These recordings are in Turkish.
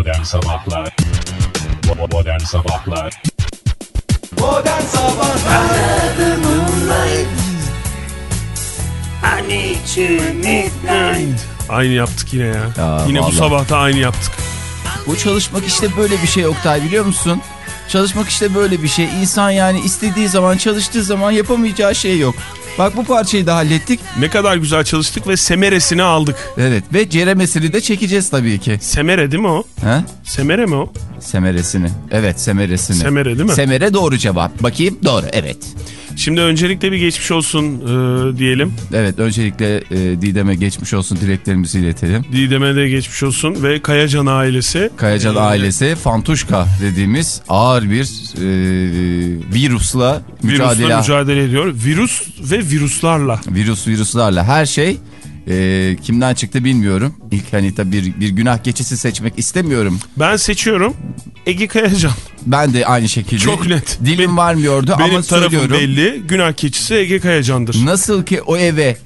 Modern Sabahlar Modern Sabahlar Modern Sabahlar Aynı yaptık yine ya. Ya, yine vallahi. bu sabah da aynı yaptık. Bu çalışmak işte böyle bir şey Oktay biliyor musun? Çalışmak işte böyle bir şey. İnsan yani istediği zaman çalıştığı zaman yapamayacağı şey yok. Bak bu parçayı da hallettik. Ne kadar güzel çalıştık ve semeresini aldık. Evet ve ceremesini de çekeceğiz tabii ki. Semere değil mi o? Ha? Semere mi o? Semeresini. Evet semeresini. Semere değil mi? Semere doğru cevap. Bakayım doğru evet. Şimdi öncelikle bir geçmiş olsun e, diyelim. Evet öncelikle e, Didem'e geçmiş olsun dileklerimizi iletelim. Didem'e de geçmiş olsun ve Kayacan ailesi. Kayacan e, ailesi Fantuşka dediğimiz ağır bir e, virüsla mücadele. Virüsle mücadele ediyor. Virüs ve virüslarla. Virüs virüslerle her şey e, kimden çıktı bilmiyorum. İlk hani tabii bir, bir günah keçisi seçmek istemiyorum. Ben seçiyorum Ege Kayacan. Ben de aynı şekilde. Çok net. Dilim Benim- varmıyordu Benim ama tarafım söylüyorum. belli. Günah keçisi Ege Kayacan'dır. Nasıl ki o eve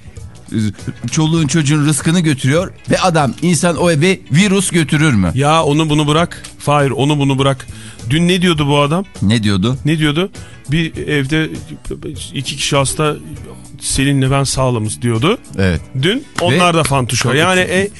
çoluğun çocuğun rızkını götürüyor ve adam insan o eve virüs götürür mü? Ya onu bunu bırak. Hayır onu bunu bırak. Dün ne diyordu bu adam? Ne diyordu? Ne diyordu? Bir evde iki kişi hasta Selin'le ben sağlamız diyordu. Evet. Dün onlar da fantuşka. Çok Yani e,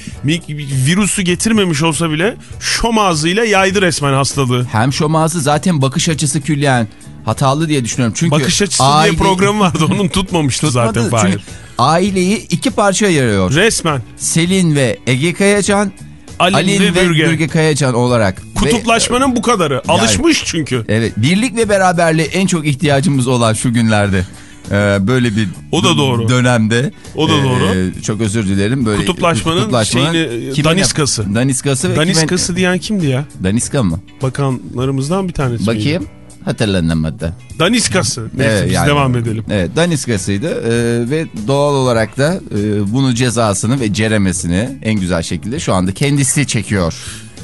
virüsü getirmemiş olsa bile şom ağzıyla yaydı resmen hastalığı. Hem şomazı zaten bakış açısı külliyen hatalı diye düşünüyorum. Çünkü Bakış açısı aile- diye programı vardı onun tutmamıştı Tutmadı. zaten Fahir. Çünkü aileyi iki parça ayırıyor. Resmen Selin ve Ege Kayacan, Alin, Alin ve, ve Bürge. Bürge Kayacan olarak. Kutuplaşmanın bu kadarı. Alışmış çünkü. Ve, evet birlik ve beraberliğe en çok ihtiyacımız olan şu günlerde. Ee, böyle bir O da doğru. dönemde. O da doğru. Ee, çok özür dilerim. Böyle Kutuplaşmanın şeyini, Kimin daniskası. yap- Daniskası ve Daniskası kimin- diyen kimdi ya? Daniska mı? Bakanlarımızdan bir tanesi. miydi? Bakayım. Hatırlanamadı. Daniskası. Neyse Evet, biz yani- devam edelim. Evet daniskasıydı Ee, ve doğal olarak da e, bunu cezasını ve ceremesini en güzel şekilde şu anda kendisi çekiyor.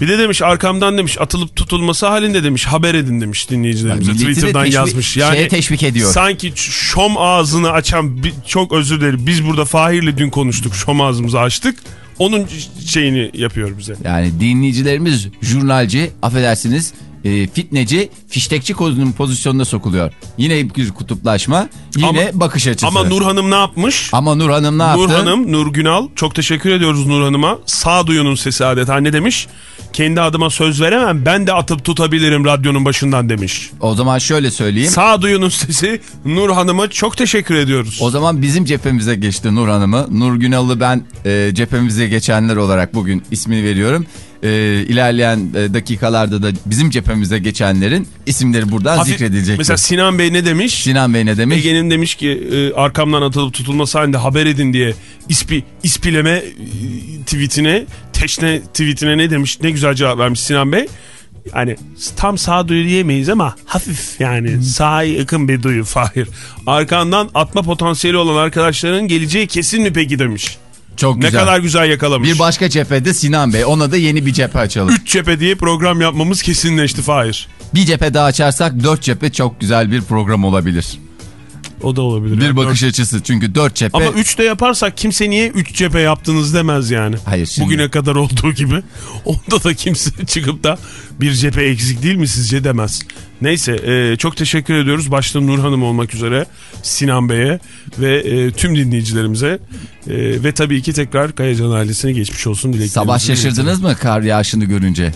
Bir de demiş arkamdan demiş atılıp tutulması halinde demiş haber edin demiş dinleyicilerimize. De Twitter'dan teşvik- yazmış. Yani şeye teşvik ediyor. Sanki şom ağzını açan bir- çok özür dilerim. Biz burada Fahir'le dün konuştuk. Şom ağzımızı açtık. Onun şeyini yapıyor bize. Yani dinleyicilerimiz jurnalci, affedersiniz e, fitneci, fiştekçi kozunun pozisyonuna sokuluyor. Yine bir kutuplaşma, yine Ama- bakış açısı. Ama Nur Hanım ne yapmış? Ama Nur Hanım ne Nur yaptı? Hanım, Nur Günal çok teşekkür ediyoruz Nur Hanım'a. Sağduyunun sesi adeta ne demiş? Kendi adıma söz veremem ben de atıp tutabilirim radyonun başından demiş. O zaman şöyle söyleyeyim. Sağduyunun sesi Nur Hanım'a çok teşekkür ediyoruz. O zaman bizim cephemize geçti Nur Hanım'ı. Nur Günal'ı ben e, cephemize geçenler olarak bugün ismini veriyorum. E, ilerleyen e, dakikalarda da bizim cephemize geçenlerin isimleri buradan Hafif- zikredilecek. Mesela Sinan Bey ne demiş? Sinan Bey ne demiş? Ege'nin demiş ki e, arkamdan atılıp tutulması halinde haber edin diye ispi, ispileme e, tweetine, teşne tweetine ne demiş? Ne güzel cevap vermiş Sinan Bey. Yani tam sağduyu diyemeyiz ama hafif yani sağa yakın bir duyu Fahir. Arkandan atma potansiyeli olan arkadaşların geleceği kesin mi peki demiş. Çok Ne güzel. kadar güzel yakalamış. Bir başka cephede Sinan Bey. Ona da yeni bir cephe açalım. Üç cephe diye program yapmamız kesinleşti Fahir. Bir cephe daha açarsak dört cephe çok güzel bir program olabilir. O da olabilir. Bir Yani bakış açısı çünkü dört cephe. Ama 3'te yaparsak kimse niye 3 cephe yaptınız demez yani. Hayır, şimdi- Bugüne kadar olduğu gibi. Onda da kimse çıkıp da bir cephe eksik değil mi sizce demez. Neyse e, çok teşekkür ediyoruz. Başta Nur Hanım olmak üzere Sinan Bey'e ve e, tüm dinleyicilerimize e, ve tabii ki tekrar Kayacan ailesine geçmiş olsun dileklerimizi. Sabah şaşırdınız mı kar yağışını görünce?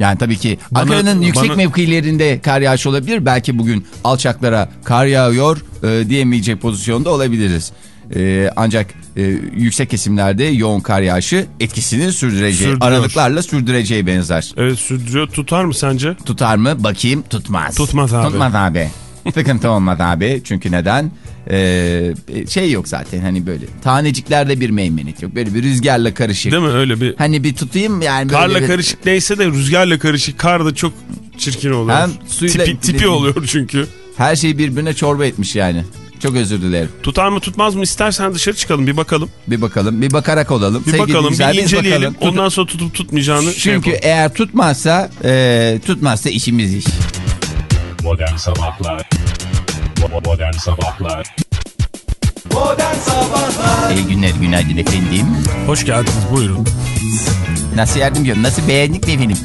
Yani tabii ki Ankara'nın yüksek bana- mevkilerinde kar yağışı olabilir. Belki bugün alçaklara kar yağıyor e, diyemeyecek pozisyonda olabiliriz. E, ancak e, yüksek kesimlerde yoğun kar yağışı etkisini sürdüreceği, Sürdürüyor. aralıklarla sürdüreceği benzer. Evet sürdürüyor. Tutar mı sence? Tutar mı? Bakayım tutmaz. Tutmaz abi. Tutmaz abi. Sıkıntı olmaz abi. Çünkü neden? Ee, şey yok zaten hani böyle taneciklerde bir meymenet yok. Böyle bir rüzgarla karışık. Değil mi öyle bir... Hani bir tutayım yani böyle Karla bir- karışık neyse de rüzgarla karışık. Kar da çok çirkin oluyor. Hem suyla- tipi, tipi oluyor çünkü. Her şeyi birbirine çorba etmiş yani. Çok özür dilerim. Tutar mı tutmaz mı istersen dışarı çıkalım bir bakalım. Bir bakalım. Bir bakarak olalım. Bir Sevgili bakalım bir inceleyelim. bakalım. Ondan sonra tutup tutmayacağını şey Çünkü yapalım. eğer tutmazsa e, tutmazsa işimiz iş. Modern Sabahlar Modern Sabahlar Modern Sabahlar İyi günler günaydın efendim. Hoş geldiniz buyurun. Nasıl yardımcı olun? Nasıl beğendik mi efendim?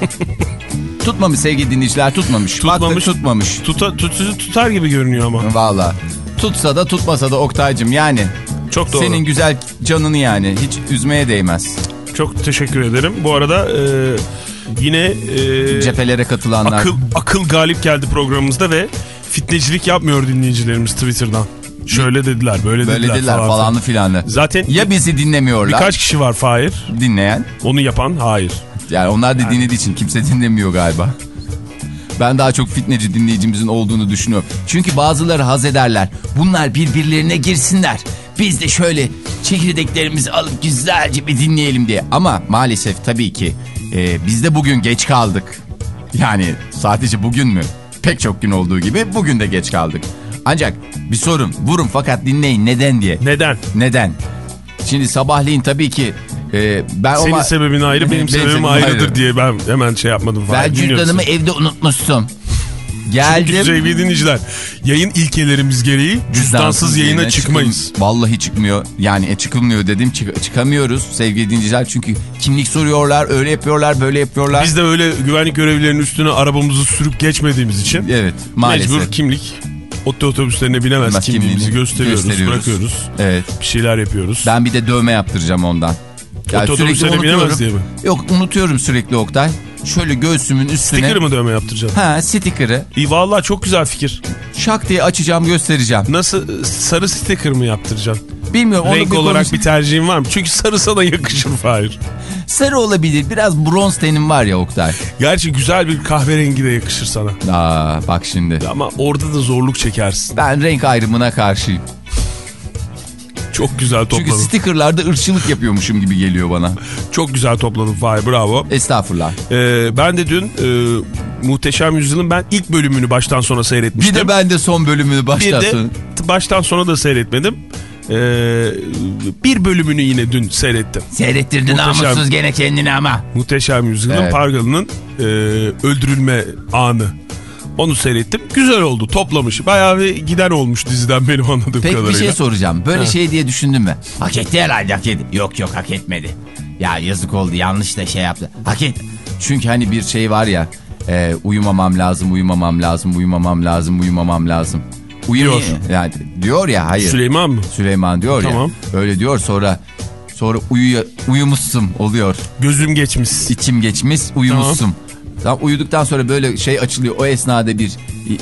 tutmamış sevgili dinleyiciler tutmamış. Tutmamış. Baktık tutmamış. Tuta, tut, sizi tutar gibi görünüyor ama. Valla. Tutsa da tutmasa da Oktay'cım yani. Çok doğru. Senin güzel canını yani hiç üzmeye değmez. Çok teşekkür ederim. Bu arada e, yine e, Cephelere katılanlar. akıl, akıl galip geldi programımızda ve fitnecilik yapmıyor dinleyicilerimiz Twitter'dan. Şöyle dediler, böyle, Böyle dediler, dediler falan. falanlı filanlı. Zaten Ya bizi dinlemiyorlar birkaç kişi var Fahir. dinleyen. Onu yapan hayır. Yani onlar da dinlediği için kimse dinlemiyor galiba. Ben daha çok fitneci dinleyicimizin olduğunu düşünüyorum. Çünkü bazıları haz ederler. Bunlar birbirlerine girsinler. Biz de şöyle çekirdeklerimizi alıp güzelce bir dinleyelim diye. Ama maalesef tabii ki e, biz de bugün geç kaldık. Yani sadece bugün mü? Pek çok gün olduğu gibi bugün de geç kaldık. Ancak bir sorun vurun fakat dinleyin neden diye. Neden? Neden? Şimdi sabahleyin tabii ki e, ben Senin ama- sebebin ayrı, benim, sebebim ayrıdır diye ben hemen şey yapmadım. Fahir. Ben cüzdanımı evde unutmuştum. Çünkü Geldim. sevgili dinleyiciler, yayın ilkelerimiz gereği cüzdansız yayına çıkmayız. çıkım- Vallahi çıkmıyor. Yani e, çıkılmıyor dedim. Çık- çıkamıyoruz sevgili dinleyiciler. Çünkü kimlik soruyorlar, öyle yapıyorlar, böyle yapıyorlar. Biz de öyle güvenlik görevlilerinin üstüne arabamızı sürüp geçmediğimiz için Evet, maalesef. mecbur kimlik oto otobüslerine binemez Bak, kimliğimizi gösteriyoruz, gösteriyoruz. bırakıyoruz. Evet. Bir şeyler yapıyoruz. Ben bir de dövme yaptıracağım ondan. Yani Otobüslere sürekli binemez diye mi? Yok unutuyorum sürekli Oktay. Şöyle göğsümün üstüne. Sticker mı dövme yaptıracaksın? Ha sticker'ı. İyi vallahi çok güzel fikir. Şak diye açacağım göstereceğim. Nasıl sarı sticker mı yaptıracaksın? Bilmiyorum Renk bir olarak konuş- bir tercihin var mı? Çünkü sarı sana yakışır Fahir. Sarı olabilir. Biraz bronz tenim var ya Oktay. Gerçi güzel bir kahverengi de yakışır sana. Aa bak şimdi. Ama orada da zorluk çekersin. Ben renk ayrımına karşıyım. Çok güzel Çünkü topladın. stickerlarda ırkçılık yapıyormuşum gibi geliyor bana. Çok güzel topladın Fahir bravo. Estağfurullah. Ee, ben de dün e, Muhteşem Yüzyıl'ın ben ilk bölümünü baştan sona Bir seyretmiştim. de ben de son bölümünü Bir baştan de sonra- t- baştan sona da seyretmedim. Ee, bir bölümünü yine dün seyrettim. Seyrettirdin Muhteşem. namussuz gene kendini ama. Muhteşem Yüzyıl'ın Evet. Pargalı'nın e, öldürülme anı. Onu seyrettim. Güzel oldu. Toplamış. Bayağı bir giden olmuş diziden benim anladığım Peki kadarıyla. bir şey soracağım. Böyle Ha. şey diye düşündün mü? Hak etti herhalde hak etti. Yok yok hak etmedi. Ya yazık oldu yanlış da şey yaptı. Hak et. Çünkü hani bir şey var ya. e, uyumamam lazım, uyumamam lazım, uyumamam lazım, uyumamam lazım. Diyor. Yani diyor ya hayır. Süleyman mı? Süleyman diyor Tamam. ya. Öyle diyor sonra sonra uyu, uyumuşsun oluyor. Gözüm geçmiş. İçim geçmiş uyumuşsun. Tam uyuduktan sonra böyle şey açılıyor. O esnada bir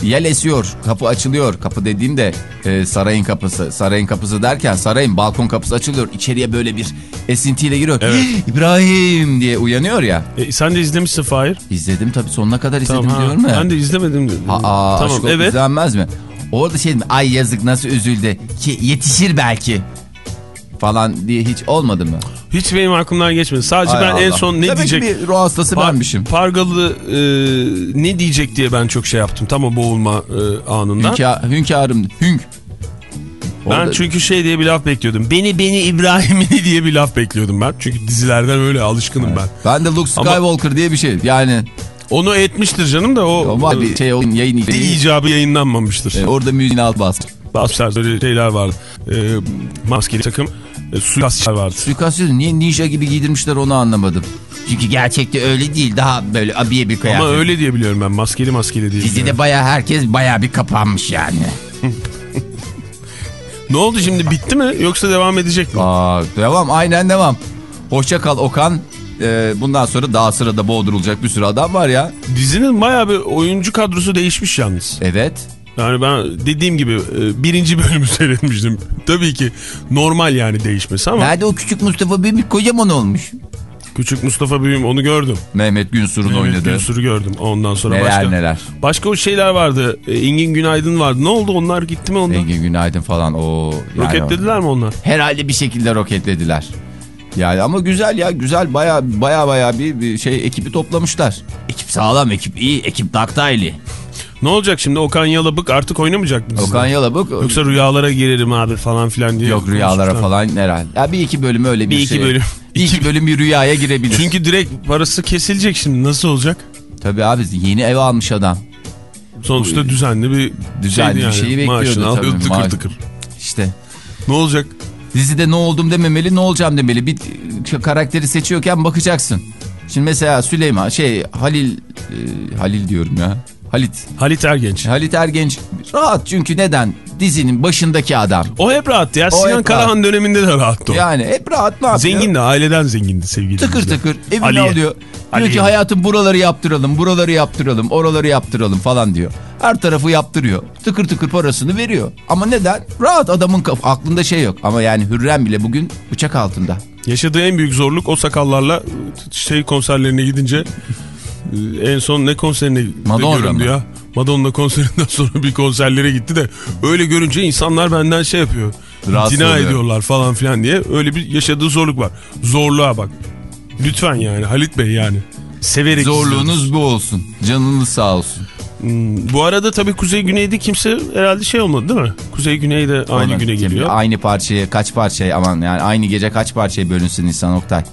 yel esiyor. Kapı açılıyor. Kapı dediğimde e, sarayın kapısı. Sarayın kapısı derken sarayın balkon kapısı açılıyor. İçeriye böyle bir esintiyle giriyor. Evet. İbrahim diye uyanıyor ya. E, sen de izlemişsin Fahir. İzledim tabii sonuna kadar izledim Tamam, diyorum ya. Ben de izlemedim. dedim. Aa, tamam aşk evet. izlenmez mi? Orada şey ay yazık nasıl üzüldü ki yetişir belki falan diye hiç olmadı mı? Hiç benim aklımdan geçmedi. Sadece Ay ben en Allah. son ne Demek diyecek... ki bir ruh hastası Par- benmişim. Pargalı e, ne diyecek diye ben çok şey yaptım. Tam o boğulma e, anında. Hünka, hünkârım, hünk. Ben Orada- çünkü şey diye bir laf bekliyordum. Beni beni İbrahim'ini diye bir laf bekliyordum ben. Çünkü dizilerden öyle alışkınım ben. Ben de Luke Ama- Skywalker diye bir şey. Yani Onu etmiştir canım da o, var bir şey o yayın icabı yayınlanmamıştır. E, Orada müziğin alt bastı. Bazı öyle şeyler vardı. E, maskeli takım e, suikastçılar vardı. Suikast ediyor. Niye ninja gibi giydirmişler onu anlamadım. Çünkü gerçekte öyle değil. Daha böyle abiye bir kıyafet. Ama öyle diye biliyorum ben. Maskeli maskeli biliyorum. Dizide baya herkes baya bir kapanmış yani. Ne oldu şimdi bitti mi yoksa devam edecek mi? Aa, devam aynen devam. Hoşça kal Okan. Ee, bundan sonra daha sırada boğdurulacak bir sürü adam var ya. Dizinin bayağı bir oyuncu kadrosu değişmiş yalnız. Evet. Yani ben dediğim gibi e, birinci bölümü seyretmiştim. Tabii ki normal yani değişmesi ama Nerede o küçük Mustafa Büyümük kocaman olmuş. küçük Mustafa Büyüm onu gördüm. Mehmet Günsur'un Mehmet oynadığı. Gülsür'ü gördüm. Ondan sonra Neler başka. neler. Başka o şeyler vardı. E, Engin Günaydın vardı. Ne oldu onlar gitti mi onlar? Engin Günaydın falan. O yani Roketlediler mi onlar? herhalde bir şekilde roketlediler. Yani ama güzel ya güzel baya baya baya bir, bir şey ekibi toplamışlar. Ekip sağlam ekip iyi ekip Daktayli. Ne olacak şimdi Okan Yalabık artık oynamayacak mı? Okan Yalabık Yoksa rüyalara girerim abi falan filan diye. yok rüyalara falan herhalde. Ya bir iki bölüm öyle bir, Bir iki şey. bölüm. Bir iki bölüm bir rüyaya girebilir. Çünkü direkt parası kesilecek şimdi nasıl olacak? Tabii abi yeni ev almış adam. Sonuçta düzenli bir Düzenli şeydi bir yani. şeyi bekliyordu Maaşını tabii. alıyordu tıkır Maaş- tıkır. işte Ne olacak? dizide ne oldum dememeli ne olacağım demeli. Bir karakteri seçiyorken bakacaksın. Şimdi mesela Süleyman şey Halil e, Halil diyorum ya. Halit. Halit Ergenç. Halit Ergenç rahat çünkü neden? Dizinin başındaki adam. O hep rahattı ya. O Sinan Karahan döneminde de rahattı o. Yani hep rahat ne yapıyor? Zengindi aileden zengindi sevgili Tıkır dinleyiciler. tıkır evini Aliye. alıyor. Aliye. Diyor ki hayatım buraları yaptıralım, buraları yaptıralım, oraları yaptıralım falan diyor. Her tarafı yaptırıyor. Tıkır tıkır parasını veriyor. Ama neden? Rahat adamın aklında şey yok. Ama yani Hürrem bile bugün bıçak altında. Yaşadığı en büyük zorluk o sakallarla şey konserlerine gidince en son ne konserine Madonna ya. Madonna konserinden sonra bir konserlere gitti de öyle görünce insanlar benden şey yapıyor. Rahatsız Dina oluyor. ediyorlar falan filan diye öyle bir yaşadığı zorluk var. Zorluğa bak. Lütfen yani Halit Bey yani. Severek izliyoruz. Zorluğunuz bu olsun. Canınız sağ olsun. Hmm, Bu arada tabii Kuzey Güney'de kimse herhalde şey olmadı değil mi? Kuzey Güney de aynı Ona- güne geliyor. Aynı parçaya kaç parçaya aman yani aynı gece kaç parçaya bölünsün insan Oktay.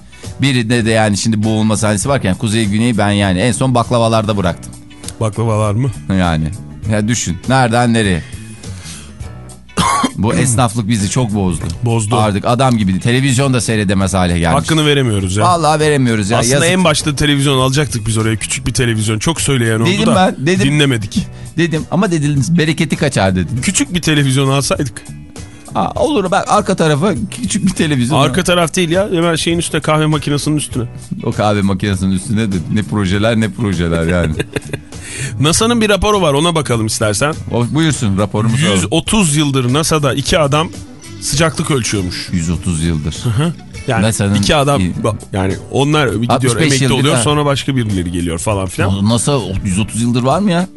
Birinde de yani şimdi boğulma sahnesi varken Kuzey Güney'i ben yani en son baklavalarda bıraktım. Baklavalar mı? Yani ya düşün nereden nereye. Bu esnaflık bizi çok bozdu. Bozdu. Artık adam gibi televizyonda seyredemez hale gelmiş. Hakkını veremiyoruz ya. Vallahi veremiyoruz ya. Aslında yazık. en başta televizyon alacaktık biz oraya. Küçük bir televizyon. Çok söyleyen oldu Dedim da ben, dedim. dinlemedik. Dedim ama dediniz bereketi kaçar dedim. Küçük bir televizyon alsaydık. Aa, olur bak arka tarafa küçük bir televizyon. Arka taraf değil ya. Hemen şeyin üstüne kahve makinesinin üstüne. O kahve makinesinin üstüne de ne projeler ne projeler yani. NASA'nın bir raporu var ona bakalım istersen. o, buyursun raporumuzu alalım. 130 yıldır NASA'da iki adam sıcaklık ölçüyormuş. 130 yıldır. Yani NASA'nın- iki adam yani onlar gidiyor 65 emekli oluyor sonra başka birileri geliyor falan filan. NASA 130 yıldır var mı ya?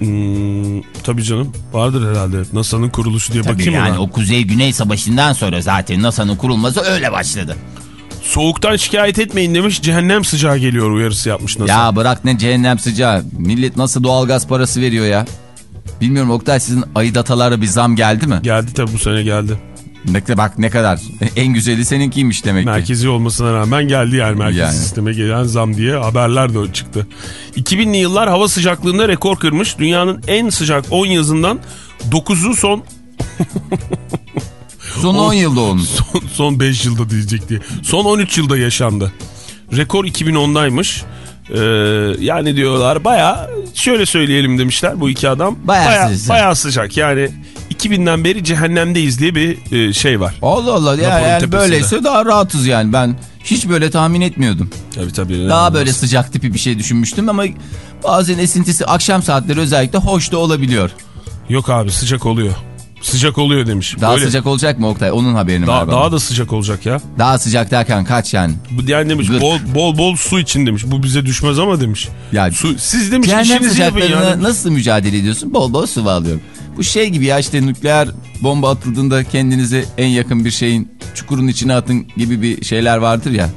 Hmm, tabii canım vardır herhalde NASA'nın kuruluşu diye Tabii bakayım yani ona. o Kuzey-Güney Savaşı'ndan sonra zaten NASA'nın kurulması öyle başladı. Soğuktan şikayet etmeyin demiş cehennem sıcağı geliyor uyarısı yapmış NASA. Ya bırak ne cehennem sıcağı. Millet nasıl doğalgaz parası veriyor ya? Bilmiyorum Oktay sizin ayı datalara bir zam geldi mi? Geldi tabii bu sene geldi. Ne, bak ne kadar. En güzeli seninkiymiş demek ki. Merkezi olmasına rağmen geldi yani merkezi Yani. sisteme gelen zam diye haberler de çıktı. 2000'li yıllar hava sıcaklığında rekor kırmış. Dünyanın en sıcak 10 yazından 9'u son Son 10 yılda olmuş. son, son 5 yılda diyecek diye. Son 13 yılda yaşandı. Rekor 2010'daymış. Ee, yani diyorlar baya şöyle söyleyelim demişler bu iki adam. Baya, sıcak. bayağı sıcak yani 2000'den beri cehennemdeyiz diye bir e, şey var. Allah Allah ya yani böyleyse daha rahatız yani. Ben hiç böyle tahmin etmiyordum. Tabii tabii. Daha böyle sıcak tipi bir şey düşünmüştüm ama bazen esintisi akşam saatleri özellikle hoş da olabiliyor. Yok abi sıcak oluyor. Sıcak oluyor demiş. Daha Böyle- sıcak olacak mı Oktay? Onun haberini ver Daha, bana. daha da sıcak olacak ya. Daha sıcak derken kaç yani? Bu yani demiş bol bol bol su için demiş. Bu bize düşmez ama demiş. Yani Su, siz demiş işinizi yapın yani. nasıl mücadele ediyorsun? Bol bol sıvı alıyorum. Bu şey gibi ya işte nükleer bomba atıldığında kendinizi en yakın bir şeyin çukurun içine atın gibi bir şeyler vardır ya.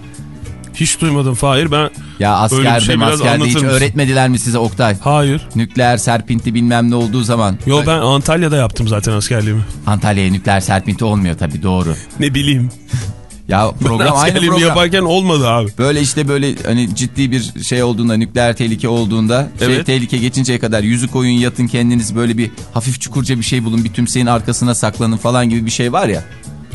Hiç duymadım Fahir ben. Ya Öyle bir asker şey maskerde hiç öğretmediler mi size Oktay? Hayır. Nükleer serpinti bilmem ne olduğu zaman. Yo ben Antalya'da yaptım zaten askerliğimi. Antalya'ya nükleer serpinti olmuyor tabii doğru. Ne bileyim. Ya program aynı program. yaparken olmadı abi. Böyle işte böyle hani ciddi bir şey olduğunda nükleer tehlike olduğunda şey Evet. tehlike geçinceye kadar yüzü koyun yatın kendiniz böyle bir hafif çukurca bir şey bulun bir tümseyin arkasına saklanın falan gibi bir şey var ya.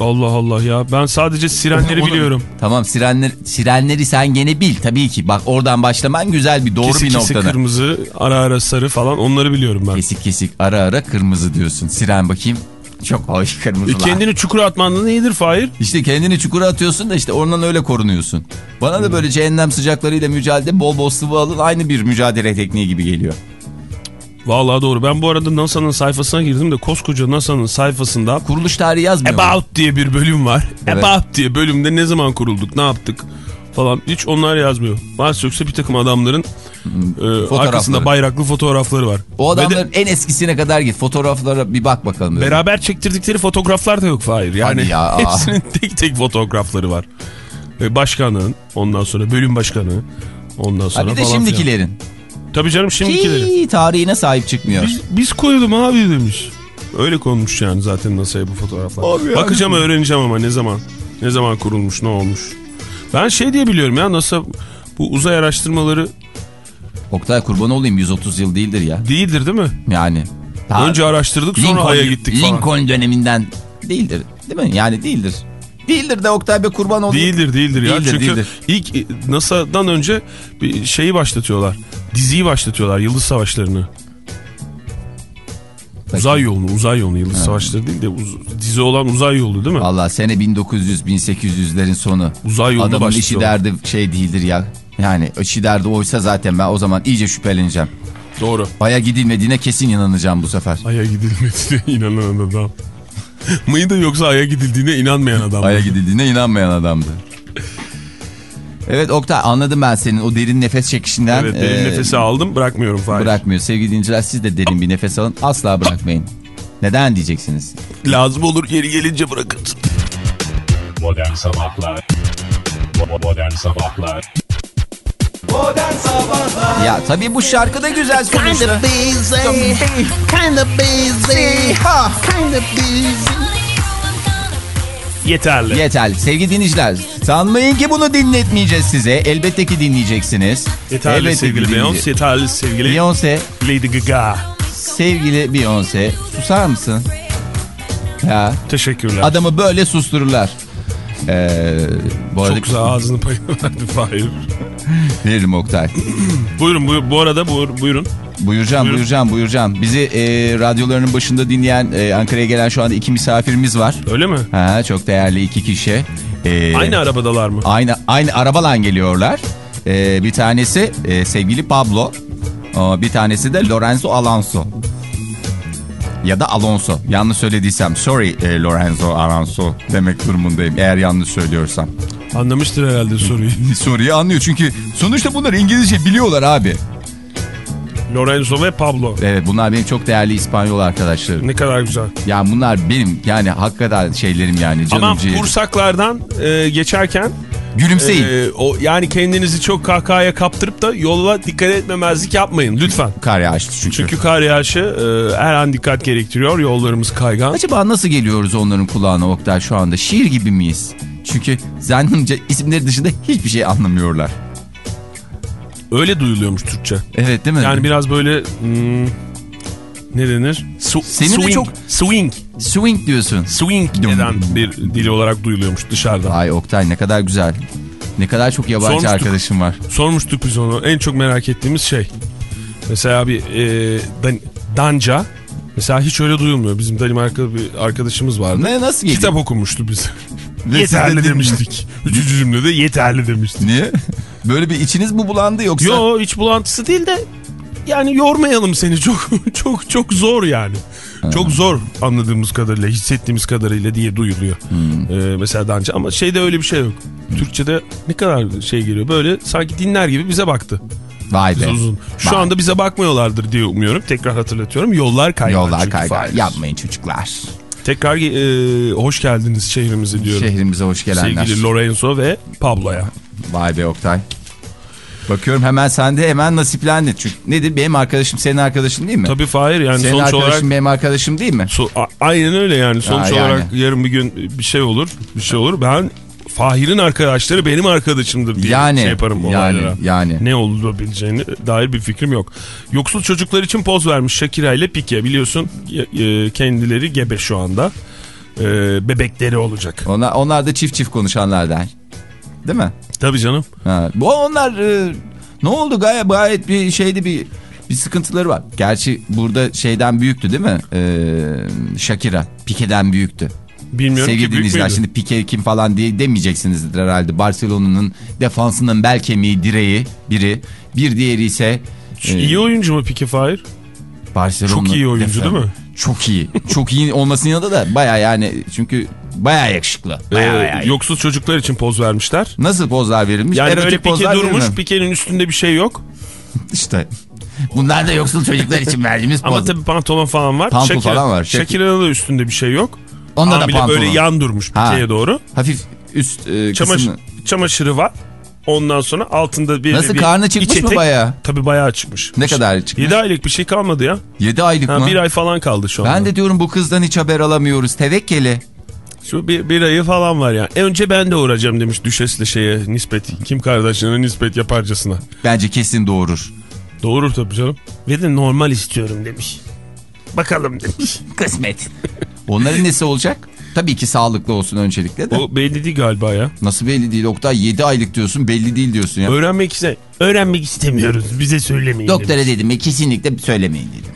Allah Allah ya. Ben sadece sirenleri Onu- biliyorum. Tamam sirenler, sirenleri sen gene bil tabii ki. Bak oradan başlaman güzel bir doğru kesik bir kesik noktada. kırmızı, ara ara sarı falan onları biliyorum ben. Kesik kesik ara ara kırmızı diyorsun. Siren bakayım. Çok hoş E, kırmızılar. kendini çukura atmandan iyidir Fahir. İşte kendini çukura atıyorsun da işte oradan öyle korunuyorsun. Bana da böyle cehennem sıcaklarıyla mücadele bol bol sıvı alın aynı bir mücadele tekniği gibi geliyor. Vallahi doğru. Ben bu arada NASA'nın sayfasına girdim de koskoca NASA'nın sayfasında Kuruluş tarihi yazmıyor. mu? About diye bir bölüm var. Evet. About diye bölümde ne zaman kurulduk, ne yaptık falan hiç onlar yazmıyor. Varsa yoksa bir takım adamların e, arkasında bayraklı fotoğrafları var. O Ve de adamların en eskisine kadar git. Fotoğraflara bir bak bakalım. böyle. beraber çektirdikleri fotoğraflar da yok Fahir. Yani Hadi ya. hepsinin tek tek fotoğrafları var. E, başkanın, ondan sonra bölüm başkanı, ondan sonra Ha bir de falan şimdikilerin. filan. Tabii canım şimdikileri. Ki tarihine sahip çıkmıyor. Biz, biz koydum abi demiş. Öyle konmuş yani zaten NASA'ya bu fotoğraflar. Abi Bakacağım öğreneceğim ama ne zaman ne zaman kurulmuş ne olmuş. Ben şey diye biliyorum ya NASA bu uzay araştırmaları Oktay kurban olayım 130 yıl değildir ya. Değildir değil mi? Yani. Daha Önce araştırdık sonra Ay'a gittik falan. Lincoln döneminden değildir. Değil mi? Yani değildir. Değildir de Oktay Bey kurban olayım. Değildir değildir ya. Değildir, Çünkü değildir. ilk e, NASA'dan önce bir şeyi başlatıyorlar. Diziyi başlatıyorlar. Yıldız Savaşları'nı. Uzay yolunu, uzay yolunu. Yıldız Savaşları değil de uz- dizi olan uzay yolu değil mi? Valla sene 1900-1800'lerin sonu. Uzay yoluna Adamın işi başlatıyorlar. derdi şey değildir ya. Yani işi derdi oysa zaten ben o zaman iyice şüpheleneceğim. Doğru. Aya gidilmediğine kesin inanacağım bu sefer. Ay'a gidilmediğine inanan adam. Mıydı yoksa Ay'a gidildiğine inanmayan adam mı? Aya gidildiğine inanmayan adamdı. Evet Oktay anladım ben senin o derin nefes çekişinden. Evet derin e, nefesi aldım bırakmıyorum Fahir. Bırakmıyor. Sevgili dinciler siz de derin bir nefes alın. Asla bırakmayın. Neden diyeceksiniz? Lazım olur yeri gelince bırakın. Modern Sabahlar Modern Sabahlar Ya tabii bu şarkı da güzel sonuçta. Yeterli. Yeterli. Sevgili dinleyiciler sanmayın ki bunu dinletmeyeceğiz size. Elbette ki dinleyeceksiniz. Yeterli Elbette sevgili. Beyoncé, yeterli sevgili Beyoncé, Lady Gaga. sevgili Beyoncé susar mısın? Ya Teşekkürler. adamı böyle sustururlar. Ee, bu arada Çok güzel ağzını payını verdi Fahir. veririm Oktay. Buyurun buyur, bu arada buyur, buyurun. Buyuracağım, Buyurun. buyuracağım, buyuracağım. Bizi e, radyolarının başında dinleyen e, Ankara'ya gelen şu anda iki misafirimiz var. Öyle mi? Ha, çok değerli iki kişi. E, Aynı arabadalar mı? Aynı aynı arabalan geliyorlar. Ee, bir tanesi e, sevgili Pablo. Aa, bir tanesi de Lorenzo Alonso. Ya da Alonso. Yanlış söylediysem sorry e, Lorenzo Alonso demek durumundayım eğer yanlış söylüyorsam. Anlamıştır herhalde soruyu. Soruyu anlıyor çünkü sonuçta bunlar İngilizce biliyorlar abi. Lorenzo ve Pablo. Evet bunlar benim çok değerli İspanyol arkadaşlarım. Ne kadar güzel. Yani bunlar benim yani hakikaten şeylerim yani canım Ama ciğerim. Bursaklardan e, geçerken Gülümseyin. e, o yani kendinizi çok kahkahaya kaptırıp da yola dikkat etmemezlik yapmayın lütfen. Kar yağıştı çünkü. Çünkü kar yağışı e, her an dikkat gerektiriyor. Yollarımız kaygan. Acaba nasıl geliyoruz onların kulağına Oktay şu anda? Şiir gibi miyiz? Çünkü zannımca isimleri dışında hiçbir şey anlamıyorlar. Öyle duyuluyormuş Türkçe. Evet değil mi? Yani biraz böyle hmm, ne denir? Su- Senin de swing, çok- swing, Swing diyorsun. swing Dum. eden bir dili olarak duyuluyormuş dışarıda. Ay Oktay ne kadar güzel. Ne kadar çok yabancı Sormuştuk. arkadaşım var. Sormuştuk biz onu. En çok merak ettiğimiz şey. Mesela bir e, dan- danca. Mesela hiç öyle duyulmuyor. Bizim Danimarkalı bir arkadaşımız vardı. Ne nasıl geliyor? Kitap okumuştu bize. Yeterli de demiştik. Üçüncü cümlede yeterli demiştik. Niye? Böyle bir içiniz mi bulandı yoksa? Yo hiç bulantısı değil de yani yormayalım seni çok çok çok zor yani. Çok zor anladığımız kadarıyla hissettiğimiz kadarıyla diye duyuluyor. Hmm. Ee, mesela danca ama şeyde öyle bir şey yok. Türkçe'de ne kadar şey geliyor böyle sanki dinler gibi bize baktı. Vay Biz be. uzun. Şu Vay. anda bize bakmıyorlardır diye umuyorum. Tekrar hatırlatıyorum. Yollar kaygan. Yollar kaygan. Yapmayın çocuklar. Tekrar e, hoş geldiniz şehrimize diyorum. Şehrimize hoş gelenler. Sevgili Lorenzo ve Pablo'ya. Vay be Oktay. Bakıyorum hemen sende hemen nasiplendin. Çünkü nedir benim arkadaşım senin arkadaşın değil mi? Tabii Fahir yani Senin sonuç arkadaşın olarak benim arkadaşım değil mi? So- aynen öyle yani sonuç Ha, yani. olarak yarın bir gün bir şey olur bir şey olur ben Fahir'in arkadaşları benim arkadaşımdır diye Yani, şey yaparım bu yani, olaylara. yani. Ne olabileceğine dair bir fikrim yok. Yoksul çocuklar için poz vermiş Shakira ile Pique biliyorsun e, e, kendileri gebe şu anda E, bebekleri olacak. Onlar, onlar da çift çift konuşanlardan. Değil mi? Tabii canım. Ha, bu onlar ne oldu gayet gayet bir şeydi bir bir sıkıntıları var. Gerçi burada şeyden büyüktü değil mi? Ee, Shakira Pique'den büyüktü. Bilmiyorum Sevgili dinleyiciler şimdi Pique kim falan diye demeyeceksinizdir herhalde. Barcelona'nın defansının bel kemiği direği biri. Bir diğeri ise e, İyi oyuncu mu Pique Fahir? Barcelona Çok iyi oyuncu defa- değil mi? Çok iyi. Çok iyi olmasının yanında da baya yani çünkü baya yakışıklı. Baya Ee, baya iyi. yoksul çocuklar için poz vermişler. Nasıl pozlar verilmiş? Yani Erotik Pique pozlar durmuş. Pique'nin üstünde bir şey yok. İşte. Bunlar da yoksul çocuklar için verdiğimiz Ama poz. tabii pantolon falan var. Pantol falan var. Şakir- da üstünde bir şey yok. Onda da Hamile pantolon. böyle yan durmuş Ha. Pique'ye doğru. Hafif üst e, Çamaşır, kısmı. çamaşırı var. Ondan sonra altında bir... Nasıl bir karnı çıkmış mı bayağı? Tabii bayağı çıkmış. Ne kadar çıkmış? 7 aylık bir şey kalmadı ya. 7 aylık Ha, mı? bir ay falan kaldı şu anda. Ben de diyorum bu kızdan hiç haber alamıyoruz. Tevekkeli. Şu bir, bir ayı falan var ya. E, önce ben de uğrayacağım demiş düşesle şeye nispet. Kim kardeşine nispet yaparcasına. Bence kesin doğurur. Doğurur tabii canım. Ve de normal istiyorum demiş. Bakalım demiş. Kısmet. Onların nesi olacak? Tabii ki sağlıklı olsun öncelikle de. O belli değil galiba ya. Nasıl belli değil Oktay? 7 aylık diyorsun belli değil diyorsun ya. Öğrenmek iste öğrenmek istemiyoruz. Bize söylemeyin. demiş. Doktora dedim ya kesinlikle söylemeyin dedim.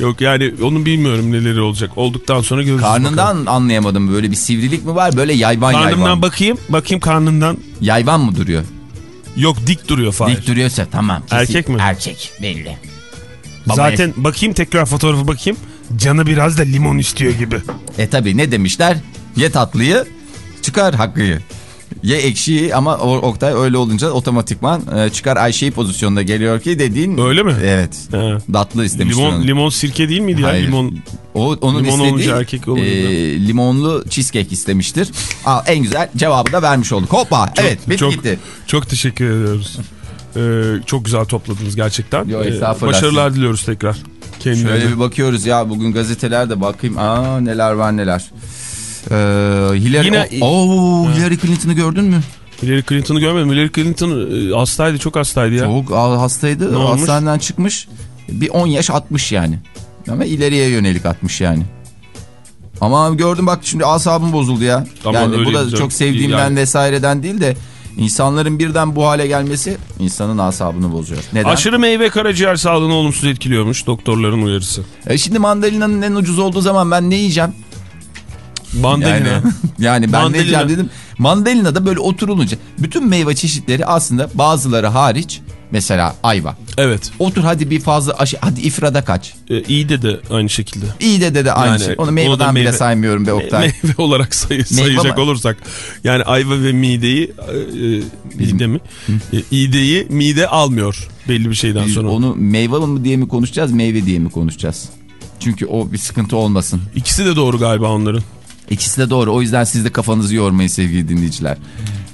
Yok yani onu bilmiyorum neleri olacak. Olduktan sonra görürüz. bakalım. Karnından anlayamadım böyle bir sivrilik mi var böyle yayvan Karnımdan yayvan. bakayım. Bakayım karnından. Yayvan mı duruyor? Yok dik duruyor Fahir. Dik duruyorsa tamam. kesin- Erkek mi? Erkek belli. Zaten bakayım tekrar fotoğrafı bakayım. Canı biraz da limon istiyor gibi. E tabi ne demişler? Ye tatlıyı çıkar hakkıyı. Ye ekşiyi ama Oktay öyle olunca otomatikman e, çıkar Ayşe'yi pozisyonda geliyor ki dediğin. Öyle mi? Evet. He. Tatlı istemiştin Limon, onu. limon sirke değil miydi ya? Hayır. Limon. O, onun Limon istediği olunca erkek oluyor. e, limonlu cheesecake istemiştir. Al, en güzel cevabı da vermiş olduk. Hoppa evet bitti çok, gitti. Çok teşekkür ediyoruz. Ee, çok güzel topladınız gerçekten. Yo, Ee, başarılar diliyoruz tekrar. Kendilerine. Şöyle bir bakıyoruz ya bugün gazetelerde bakayım. Aa neler var neler. Ee, Hillary, Yine- Oo, Hillary Clinton'ı gördün mü? Hillary Clinton'ı görmedim. Hillary Clinton e, hastaydı, çok hastaydı ya. Çok hastaydı. Ne olmuş? Hastaneden çıkmış. Bir 10 yaş atmış yani. Ama ileriye yönelik atmış yani. Ama gördüm bak şimdi asabım bozuldu ya. Ama yani bu da güzel. çok sevdiğimden Yani- vesaireden değil de insanların birden bu hale gelmesi insanın asabını bozuyor. Neden? Aşırı meyve karaciğer sağlığını olumsuz etkiliyormuş doktorların uyarısı. E şimdi mandalinanın en ucuz olduğu zaman ben ne yiyeceğim? Mandalina. Yani, yani ben Mandalina. ne yiyeceğim dedim. Mandalina da böyle oturulunca bütün meyve çeşitleri aslında bazıları hariç mesela ayva. Evet. Otur hadi bir fazla aşı, hadi ifrada kaç. E, iyi de de aynı şekilde. İyi de de, de aynı Yani şey. Onu onu meyveden da bile meyve- saymıyorum be Oktay. meyve olarak say- sayacak mi? olursak. Yani ayva ve mideyi e, e, mide mi? E, iğdeyi mide almıyor belli bir şeyden Biz sonra. onu meyve mi diye mi konuşacağız meyve diye mi konuşacağız? Çünkü o bir sıkıntı olmasın. İkisi de doğru galiba onların. İkisi de doğru. O yüzden siz de kafanızı yormayın sevgili dinleyiciler.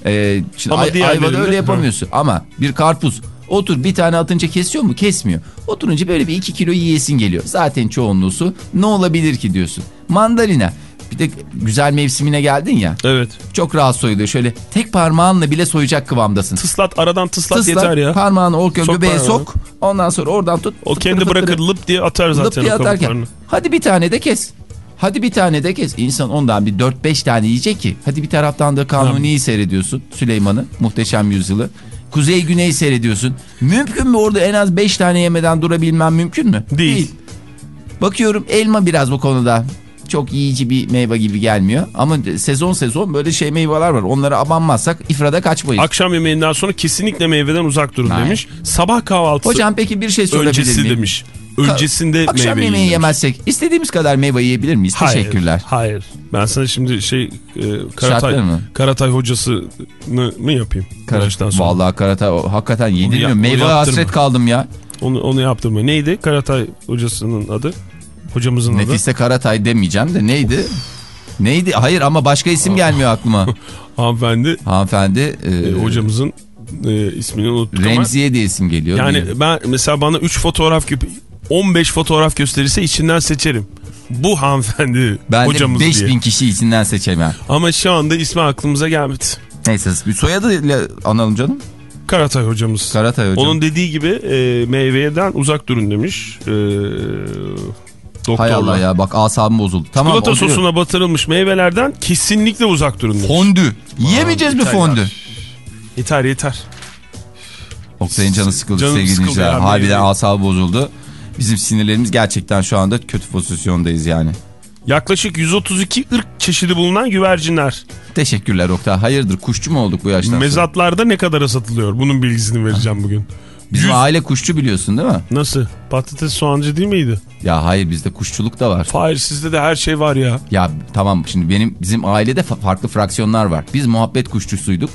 Ee, şimdi Ama ay, ayvada öyle yapamıyorsun. Ama bir karpuz otur bir tane atınca kesiyor mu? Kesmiyor. Oturunca böyle bir iki kilo yiyesin geliyor. Zaten çoğunluğu su. Ne olabilir ki diyorsun. Mandalina. Bir de güzel mevsimine geldin ya. Evet. Çok rahat soyuluyor. Şöyle tek parmağınla bile soyacak kıvamdasın. Tıslat aradan tıslat, Tısla, yeter ya. parmağını o Sok göbeğe parmağını. sok. Ondan sonra oradan tut. O fıtır kendi fıtır bırakır lıp diye atar zaten Lıp diye atarken. Hadi bir tane de kes. Hadi bir tane de kes. İnsan ondan bir 4-5 tane yiyecek ki. Hadi bir taraftan da Kanuni'yi seyrediyorsun. Süleyman'ı. Muhteşem Yüzyılı. Kuzey Güney seyrediyorsun. Mümkün mü orada en az 5 tane yemeden durabilmem mümkün mü? Değil. Bakıyorum elma biraz bu konuda. Çok yiyici bir meyve gibi gelmiyor. Ama sezon sezon böyle şey meyveler var. Onlara abanmazsak ifrada kaçmayız. Akşam yemeğinden sonra kesinlikle meyveden uzak durun Hayır. demiş. Sabah kahvaltısı Hocam peki bir şey sorabilir öncesi miyim? demiş. Öncesinde Akşam meyve yemeği yiyin demiş. yemezsek istediğimiz kadar meyve yiyebilir miyiz? Hayır, Teşekkürler. Hayır. Ben sana şimdi şey e, Karatay, mı? Karatay hocasını mı yapayım? bu yaştan sonra? Vallahi Karatay o- hakikaten yedirmiyor. Meyve hasret kaldım ya. Onu, onu yaptırma. Neydi Karatay hocasının adı? Hocamızın adı. Nefise Karatay demeyeceğim de neydi? Neydi? Hayır ama başka isim gelmiyor aklıma. Hanımefendi Hanımefendi e, e, hocamızın e, ismini unuttuk ama. Remziye diye isim geliyor. Yani ben mesela bana 3 fotoğraf gibi 15 fotoğraf gösterirse içinden seçerim. Bu hanımefendi ben de hocamız 5000 diye. kişi içinden seçemem. Ama şu anda ismi aklımıza gelmedi. Neyse bir soyadıyla analım canım. Karatay hocamız. Karatay hocam. Onun dediği gibi e, meyveden uzak durun demiş. E, doktorlar. Hay Allah ya bak asabım bozuldu. Tamam Çikolata oturuyorum. sosuna batırılmış meyvelerden kesinlikle uzak durun demiş. Fondü. Yiyemeyeceğiz mi fondü? Yeter yeter. Oktay'ın canı sıkıldı Canım sevgili dinleyiciler. Harbiden asabı bozuldu. Bizim sinirlerimiz gerçekten şu anda kötü pozisyondayız yani. Yaklaşık 132 ırk çeşidi bulunan güvercinler. Teşekkürler Oktay. Hayırdır kuşçu mu olduk bu yaştan sonra? Mezatlarda ne kadara satılıyor? Bunun bilgisini vereceğim bugün. Bizim Yüz- aile kuşçu biliyorsun değil mi? Nasıl? Patates soğancı değil miydi? Ya hayır bizde kuşçuluk da var. Hayır sizde de her şey var ya. Ya tamam şimdi benim bizim ailede fa- farklı fraksiyonlar var. Biz muhabbet kuşçusuyduk.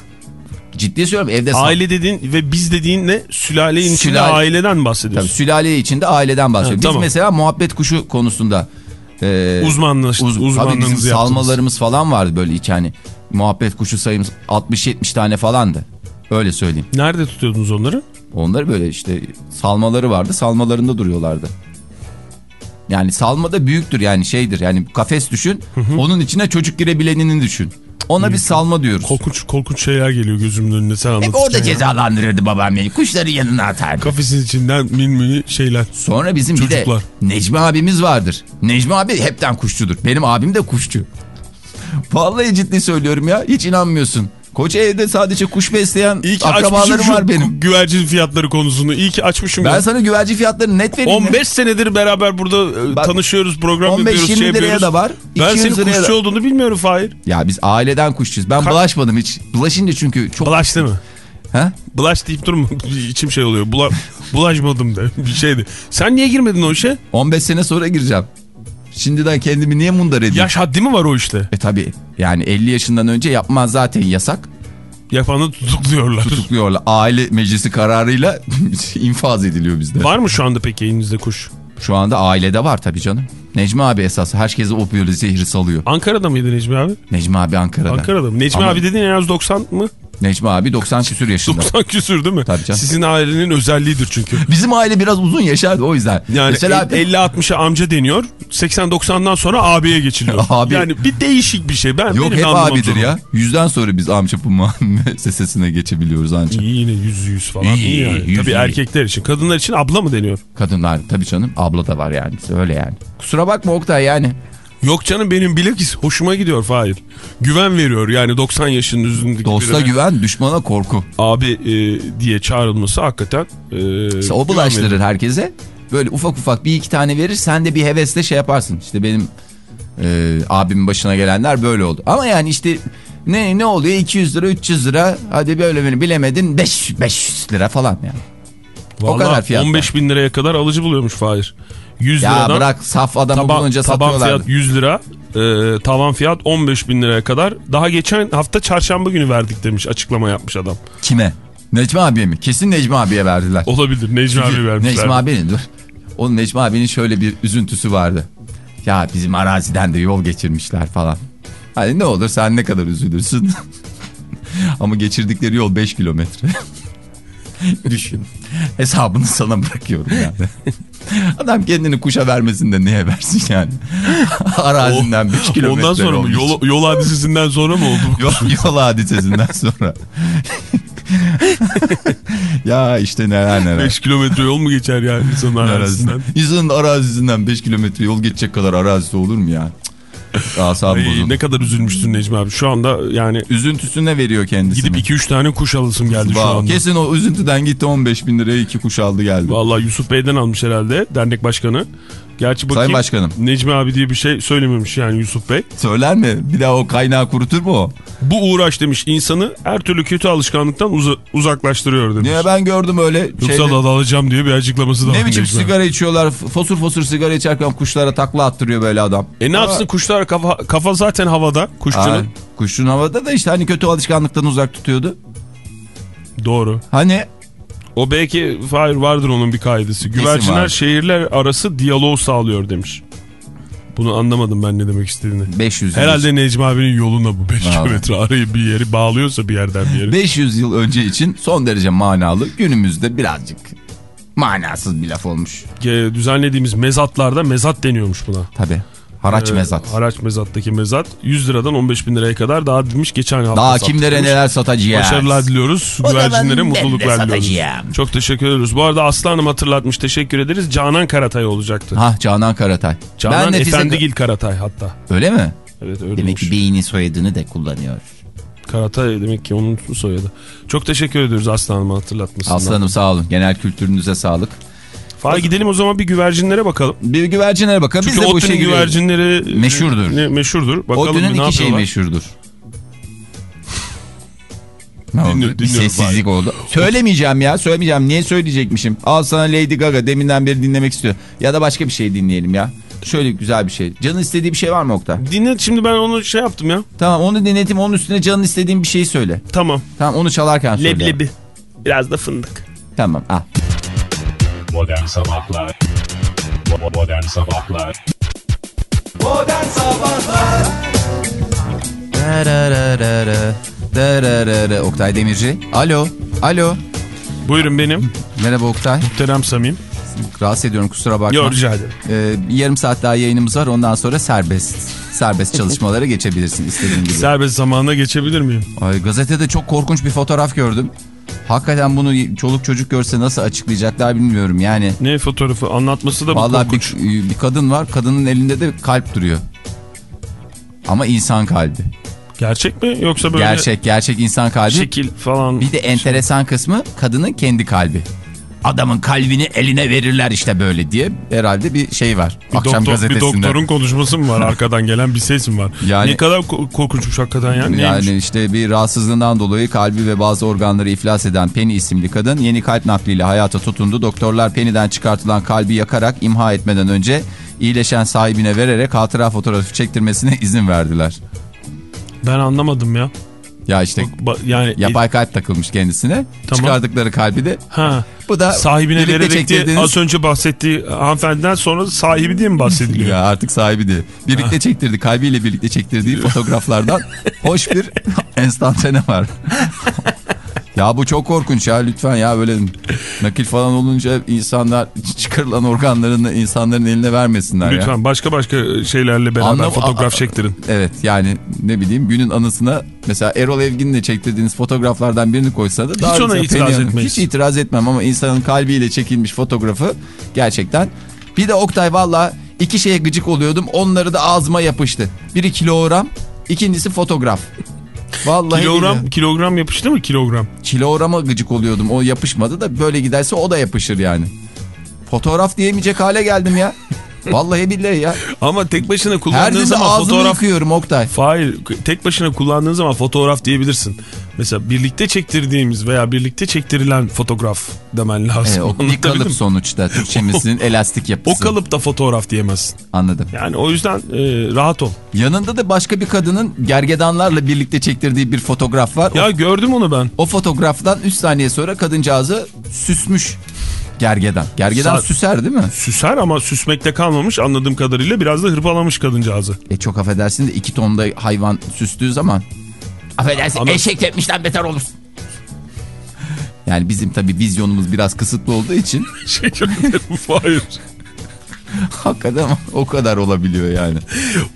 Ciddi söylüyorum evde Aile dediğin ve biz dediğin ne? Sülalenin içinde Sülale- aileden Tabii bahsediyorsun. sülale içinde aileden bahsediyoruz. Biz tamam. mesela muhabbet kuşu konusunda e, Uzmanlaş, uz- tabii bizim uzmanlığınızı yaptınız. salmalarımız falan vardı böyle hiç hani muhabbet kuşu sayımız 60-70 tane falandı. Öyle söyleyeyim. Nerede tutuyordunuz onları? Onları böyle işte salmaları vardı. Salmalarında duruyorlardı. Yani salma da büyüktür yani şeydir. Yani kafes düşün. Onun içine çocuk girebilenini düşün. Ona bir salma diyoruz. Korkunç korkunç şeyler geliyor gözümün önüne sen Hep anlatırken. orada ya. cezalandırırdı babam beni. Kuşları yanına atardı. Kafesin içinden min mini şeyler. Sonra bizim bir Çocuklar. de Necmi abimiz vardır. Necmi abi hepten kuşçudur. Benim abim de kuşçu. Vallahi ciddi söylüyorum ya. Hiç inanmıyorsun. Koca evde sadece kuş besleyen akrabalarım var benim. güvercin fiyatları konusunu. İyi ki açmışım. Ben ya. sana güvercin fiyatlarını net vereyim. ya. 15 senedir beraber burada e, Bak, tanışıyoruz, program 15-20 yapıyoruz, şey liraya yapıyoruz. da var, Ben 200 senin liraya kuşçu da- olduğunu bilmiyorum Fahir. Ya biz aileden kuşçuyuz. Ben Ka- bulaşmadım hiç. Bulaşınca çünkü çok... Bulaş değil mi? Ha? Bulaş deyip durma. İçim şey oluyor. Bula, bulaşmadım da bir şeydi. Sen niye girmedin o işe? 15 sene sonra gireceğim. Şimdiden kendimi niye mundar edeyim? Yaş haddi mi var o işte? E tabi yani 50 yaşından önce yapmaz zaten yasak. Yapanı tutukluyorlar. Tutukluyorlar. Aile meclisi kararıyla infaz ediliyor bizde. Var mı şu anda peki elinizde kuş? Şu anda ailede var tabii canım. Necmi abi esas herkese o böyle zehri salıyor. Ankara'da mıydı Necmi abi? Necmi abi Ankara'da. Ankara'da mı? Necmi Ama abi dediğin en az 90 mı? Necmi abi 90 küsür yaşında. 90 küsür değil mi? Tabii canım. Sizin ailenin özelliğidir çünkü. Bizim aile biraz uzun yaşardı o yüzden. Yani Mesela 50-60'a amca deniyor. 80-90'dan sonra abiye geçiliyor. Abi. Yani bir değişik bir şey. Ben yok hep abidir ya. Yüzden sonra biz amca puma müessesesine geçebiliyoruz ancak. İyi yine yüz yüz falan. İyi, İyi, yani. yüz Tabii iyi. erkekler için. Kadınlar için abla mı deniyor? Kadınlar tabii canım abla da var yani öyle yani. Kusura bakma Oktay yani. Yok canım benim bilakis hoşuma gidiyor Fahir. Güven veriyor yani 90 yaşının üzerindeki Dosta birine güven düşmana korku. abi e, diye çağrılması hakikaten e, o bulaştırır herkese. Böyle ufak ufak bir iki tane verir sen de bir hevesle şey yaparsın. İşte benim e, abimin başına gelenler böyle oldu. Ama yani işte ne ne oluyor 200 lira 300 lira hadi böyle beni bilemedin 5, 500 lira falan yani. Vallahi kadar fiyat 15 bin liraya kadar alıcı buluyormuş Fahir. 100 Ya liradan bırak saf adamı taban, bulunca taban fiyat 100 lira. e, tavan fiyat 15 bin liraya kadar. Daha geçen hafta çarşamba günü verdik demiş açıklama yapmış adam. Kime? Necmi abiye mi? Kesin Necmi abiye verdiler. Olabilir Necmi abi vermişler. Necmi abinin dur. Onun Necmi abinin şöyle bir üzüntüsü vardı. Ya bizim araziden de yol geçirmişler falan. Hani ne olur sen ne kadar üzülürsün. Ama geçirdikleri yol 5 kilometre. Düşün. Hesabını sana bırakıyorum yani. Adam kendini kuşa vermesin de neye versin yani. Arazinden 5 kilometre Ondan sonra mı? yol Yol, hadisesinden sonra mı oldu? Yol, yol hadisesinden sonra. ya işte neler neler. 5 kilometre yol mu geçer yani insanın arazisinden? İnsanın arazisinden 5 kilometre yol geçecek kadar arazisi olur mu ya? Asabı Ay, bozuldu. ne kadar üzülmüşsün Necmi abi. Şu anda yani Üzüntüsüne veriyor kendisini. gidip 2-3 tane kuş alısım geldi şu Vav, anda. Kesin o üzüntüden gitti 15 bin liraya iki kuş aldı geldi. Vallahi Yusuf Bey'den almış herhalde dernek başkanı. Gerçi bakayım Sayın Başkanım. Necmi abi diye bir şey söylememiş yani Yusuf Bey. Söyler mi? Bir daha o kaynağı kurutur mu o? Bu uğraş demiş insanı her türlü kötü alışkanlıktan uza- uzaklaştırıyor demiş. Niye ben gördüm öyle Yoksa şeyde- da alacağım diye bir açıklaması da Ne biçim Necmi sigara içiyorlar fosur fosur sigara içerken kuşlara takla attırıyor böyle adam. E ne yapsın kuşlar kafa, kafa zaten havada kuşçunun. Aa, kuşun havada da işte hani kötü alışkanlıktan uzak tutuyordu. Doğru. Hani O belki Fahir vardır onun bir kaidesi. Güvercinler şehirler arası diyalog sağlıyor demiş. Bunu anlamadım ben ne demek istediğini. 500 yıl, Herhalde Necmi abinin yoluna bu 5 Vallahi. kilometre arayı bir yeri bağlıyorsa bir yerden bir yere. 500 yıl önce için son derece manalı günümüzde birazcık manasız bir laf olmuş. Düzenlediğimiz mezatlarda mezat deniyormuş buna. Tabi haraç Ee, mezat. Haraç mezattaki mezat 100 liradan 15 bin liraya kadar dağıtılmış geçen hafta. Daha kimlere neler satacağız. Başarılar diliyoruz. Güvercinlere ben mutluluklar diliyoruz. Çok teşekkür ederiz. Bu arada Aslı Hanım hatırlatmış. Teşekkür ederiz. Canan Karatay olacaktı. Ha Canan Karatay. Canan Nefise- Efendigil Karatay hatta. Öyle mi? Evet öyle Demek demek ki beyni soyadını da kullanıyor. Karatay demek ki onun soyadı. Çok teşekkür ediyoruz Aslı Hanım'a hatırlatmasından. Aslanım sağ olun. Genel kültürünüze sağlık. Fahri gidelim o zaman bir güvercinlere bakalım. Bir güvercinlere bakalım. Çünkü Biz de bu işe güvercinleri Meşhurdur. Ne, meşhurdur. Bakalım ne iki şey yapıyorlar. meşhurdur. Ne oldu? Dinliyorum, Bir sessizlik oldu. Söylemeyeceğim ya söylemeyeceğim. Niye söyleyecekmişim? Al sana Lady Gaga deminden beri dinlemek istiyor. Ya da başka bir şey dinleyelim ya. Şöyle güzel bir şey. Canın istediği bir şey var mı Oktay? Dinle şimdi ben onu şey yaptım ya. Tamam onu dinleteyim onun üstüne canın istediğin bir şeyi söyle. Tamam. Tamam onu çalarken söyle. Leblebi. Biraz da fındık. Tamam al. Modern Sabahlar Bo- Modern Sabahlar Dararara, dararara. Oktay Demirci. Alo. Alo. Buyurun benim. Merhaba Oktay. Muhterem Samim. rahatsız ediyorum kusura bakma. Yok rica ederim. Ee, bir yarım saat daha yayınımız var ondan sonra serbest. Serbest çalışmalara geçebilirsin istediğin gibi. Serbest zamanına geçebilir miyim? Ay, gazetede çok korkunç bir fotoğraf gördüm. Hakikaten bunu çoluk çocuk görse nasıl açıklayacaklar bilmiyorum yani. Ne fotoğrafı anlatması da bu Vallahi korkunç. bir, bir kadın var kadının elinde de kalp duruyor. Ama insan kalbi. Gerçek mi yoksa böyle Gerçek gerçek insan kalbi. şekil falan? Bir de enteresan kısmı kadının kendi kalbi. Adamın kalbini eline verirler işte böyle diye herhalde bir şey var. Bir, Akşam doktor, bir doktorun konuşması mı var arkadan gelen bir ses mi var? Yani- ne kadar ko- korkunçmuş hakikaten yani. Yani Neymiş? işte bir rahatsızlığından dolayı kalbi ve bazı organları iflas eden Penny isimli kadın yeni kalp nakliyle hayata tutundu. Doktorlar Penny'den çıkartılan kalbi yakarak imha etmeden önce iyileşen sahibine vererek hatıra fotoğrafı çektirmesine izin verdiler. Ben anlamadım ya. Ya işte Ba- yani yapay kalp takılmış kendisine. Tamam. Çıkardıkları kalbi de ha bu da sahibine vererek diye çektirdiğiniz- az önce bahsettiği hanımefendiden sonra sahibi diye mi bahsediliyor? Ya artık sahibi de. Birlikte çektirdi. Kalbiyle birlikte çektirdiği fotoğraflardan hoş bir enstantane var. Ya bu çok korkunç ya lütfen ya böyle nakil falan olunca insanlar çıkarılan organlarını insanların eline vermesinler ya. Lütfen başka başka şeylerle beraber Anlam- fotoğraf çektirin. Evet yani ne bileyim günün anısına mesela Erol Evgin'le çektirdiğiniz fotoğraflardan birini koysa da daha Hiç ona itiraz etmeyiz. Hiç itiraz etmem ama insanın kalbiyle çekilmiş fotoğrafı gerçekten. Bir de Oktay valla iki şeye gıcık oluyordum onları da ağzıma yapıştı. Biri kilogram ikincisi fotoğraf. Vallahi Kilogram billahi. kilogram yapıştı mı kilogram? kilograma gıcık oluyordum o yapışmadı da böyle giderse o da yapışır yani. Fotoğraf diyemeyecek hale geldim ya. Vallahi billahi ya. Ama tek başına Her kullandığın gün zaman ağzımı fotoğraf yıkıyorum Oktay. Hayır tek başına kullandığın zaman fotoğraf diyebilirsin. Mesela birlikte çektirdiğimiz veya birlikte çektirilen fotoğraf demen lazım. E, o bir kalıp sonuçta Türkçemizin elastik O yapısı. kalıpta fotoğraf diyemezsin. Anladım. Yani o yüzden e, rahat ol. Yanında da başka bir kadının gergedanlarla birlikte çektirdiği bir fotoğraf var. Ya O, gördüm onu ben. o fotoğraftan 3 saniye sonra kadıncağızı süsmüş gergedan. Gergedan Sa- süser değil mi? Süser ama süsmekte kalmamış anladığım kadarıyla biraz da hırpalamış kadıncağızı. E çok affedersin de iki tonda hayvan süstüğü zaman. Affedersin Ama- eşek tepmişten beter olursun. Yani bizim tabii vizyonumuz biraz kısıtlı olduğu için Şey çok Hayır. hakikaten o kadar olabiliyor yani.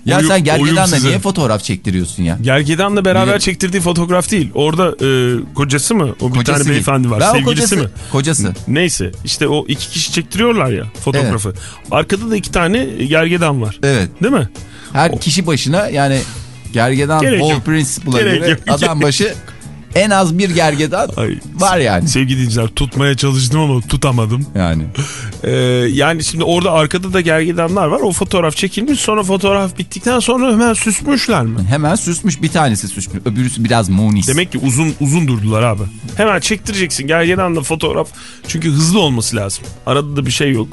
Ya Oyun- sen gergedanla niye fotoğraf çektiriyorsun ya? Gergedan'la beraber Niye? çektirdiği fotoğraf değil. Orada e, kocası mı? O bir tane değil. beyefendi var. Ben o Sevgilisi kocası, mi? Kocası. Neyse işte o iki kişi çektiriyorlar ya fotoğrafı. Arkada da iki tane gergedan var. Evet. Değil mi? Her kişi başına yani gergedan ball principle'a göre yok. adam başı en az bir gergedan Ay, var yani. Sevgili dinleyiciler tutmaya çalıştım ama tutamadım. Yani Ee, yani şimdi orada arkada da gergedanlar var. O fotoğraf çekilmiş sonra fotoğraf bittikten sonra hemen süsmüşler mi? hemen süsmüş bir tanesi süsmüş öbürüsü biraz munis. Demek ki uzun uzun durdular abi. Hemen çektireceksin gergedanla fotoğraf. Çünkü hızlı olması lazım. Arada da bir şey yok.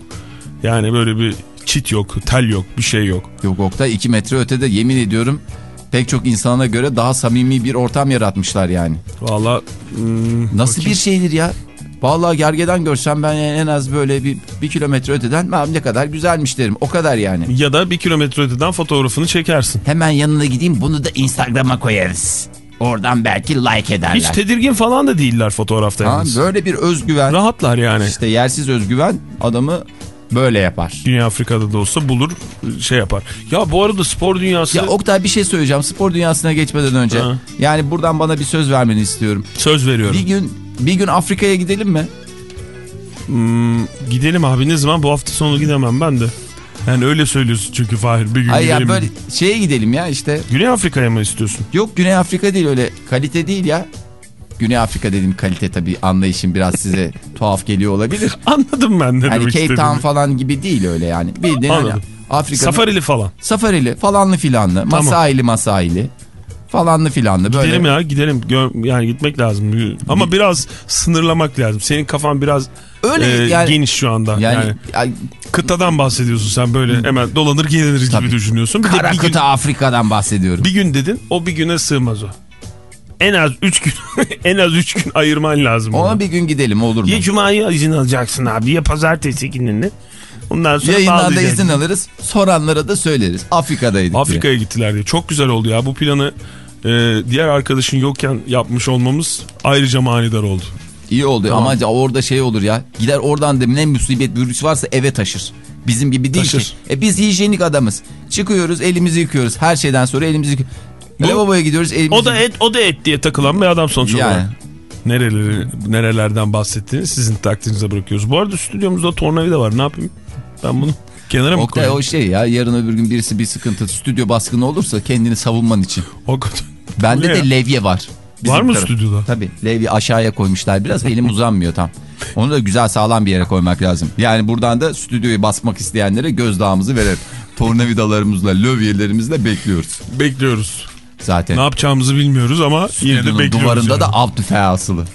Yani böyle bir çit yok, tel yok, bir şey yok. Yok Oktay 2 metre ötede yemin ediyorum pek çok insana göre daha samimi bir ortam yaratmışlar yani. Valla hmm, Nasıl bakayım. bir şeydir ya? Vallahi gergedan görsem ben en az böyle bir, bir kilometre öteden "Aa, ne kadar güzelmiş derim. O kadar yani. Ya da bir kilometre öteden fotoğrafını çekersin. Hemen yanına gideyim bunu da Instagram'a koyarız. Oradan belki like ederler. Hiç tedirgin falan da değiller fotoğrafta Ha, böyle bir özgüven. Rahatlar yani. İşte yersiz özgüven adamı böyle yapar. Dünya Afrika'da da olsa bulur şey yapar. Ya bu arada spor dünyası Ya Oktay bir şey söyleyeceğim spor dünyasına geçmeden önce. Ha. Yani buradan bana bir söz vermeni istiyorum. söz veriyorum. Bir gün bir gün Afrika'ya gidelim mi? Hmm, gidelim abi ne zaman bu hafta sonu gidemem ben de. Yani öyle söylüyorsun çünkü Fahir bir gün Ay gidelim. ya böyle şeye gidelim ya işte. Güney Afrika'ya mı istiyorsun? Yok Güney Afrika değil öyle kalite değil ya. Güney Afrika dediğim kalite tabii anlayışım biraz size tuhaf geliyor olabilir. Anladım ben ne Hani Cape. Town falan gibi değil öyle yani. Bildiğin hani. Afrika'nın Safarili falan. safarili falanlı filanlı masaili masaili falanlı filanlı böyle. Gidelim ya gidelim. Gör- yani gitmek lazım. Ama biraz sınırlamak lazım. Senin kafan biraz Öyle e, yani- geniş şu anda. Yani, Yani, ay, kıtadan bahsediyorsun sen böyle hemen dolanır Tabii. gibi düşünüyorsun. Bir de kara bir gün, kıta Afrika'dan bahsediyorum. bir gün dedin o bir güne sığmaz o. En az 3 gün en az 3 gün ayırman lazım. Ona ona. bir gün gidelim olur mu? Ya cumayı izin alacaksın abi ya pazartesi gününü. Ondan sonra Yayından da izin alırız. Soranlara da söyleriz. Afrika'daydık. Afrika'ya gittiler diye. Çok güzel oldu ya. Bu planı e, diğer arkadaşın yokken yapmış olmamız ayrıca manidar oldu. İyi oldu Tamam. ama orada şey olur ya. Gider oradan da ne musibet virüs varsa eve taşır. Bizim gibi değil Taşır. ki. E biz hijyenik adamız. Çıkıyoruz elimizi yıkıyoruz. Her şeyden sonra elimizi yıkıyoruz. Bu- Lavaboya gidiyoruz elimizi O da et o da et diye takılan bir adam sonuç Yani. olarak. Nereleri, nerelerden bahsettiğini sizin takdirinize bırakıyoruz. Bu arada stüdyomuzda tornavida var. Ne yapayım? Ben bunu kenara mı Oktay koyayım? o şey ya yarın öbür gün birisi bir sıkıntı stüdyo baskını olursa kendini savunman için. O kadar. Bende de ya? levye var. Var mı taraf- stüdyoda? Tabii levye aşağıya koymuşlar biraz elim uzanmıyor tam. Onu da güzel sağlam bir yere koymak lazım. Yani buradan da stüdyoyu basmak isteyenlere gözdağımızı verelim. Tornavidalarımızla lövyelerimizle bekliyoruz. Bekliyoruz. Zaten Ne yapacağımızı bilmiyoruz ama yine de bekliyoruz. duvarında yani. da tüfeği asılı.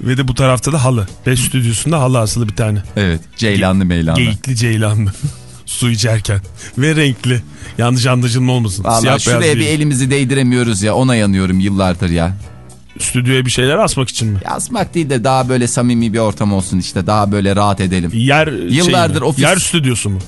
Ve de bu tarafta da halı. Ve stüdyosunda halı asılı bir tane. Evet ceylanlı meylanlı. Geyikli ceylanlı. Su içerken. Ve renkli. Yanlış anlaşılma olmasın. Valla şuraya bir değil. elimizi değdiremiyoruz ya ona yanıyorum yıllardır ya. Stüdyoya bir şeyler asmak için mi? Asmak değil de daha böyle samimi bir ortam olsun işte daha böyle rahat edelim. Yer Yıllardır şey mi? ofis- Yer stüdyosu mu?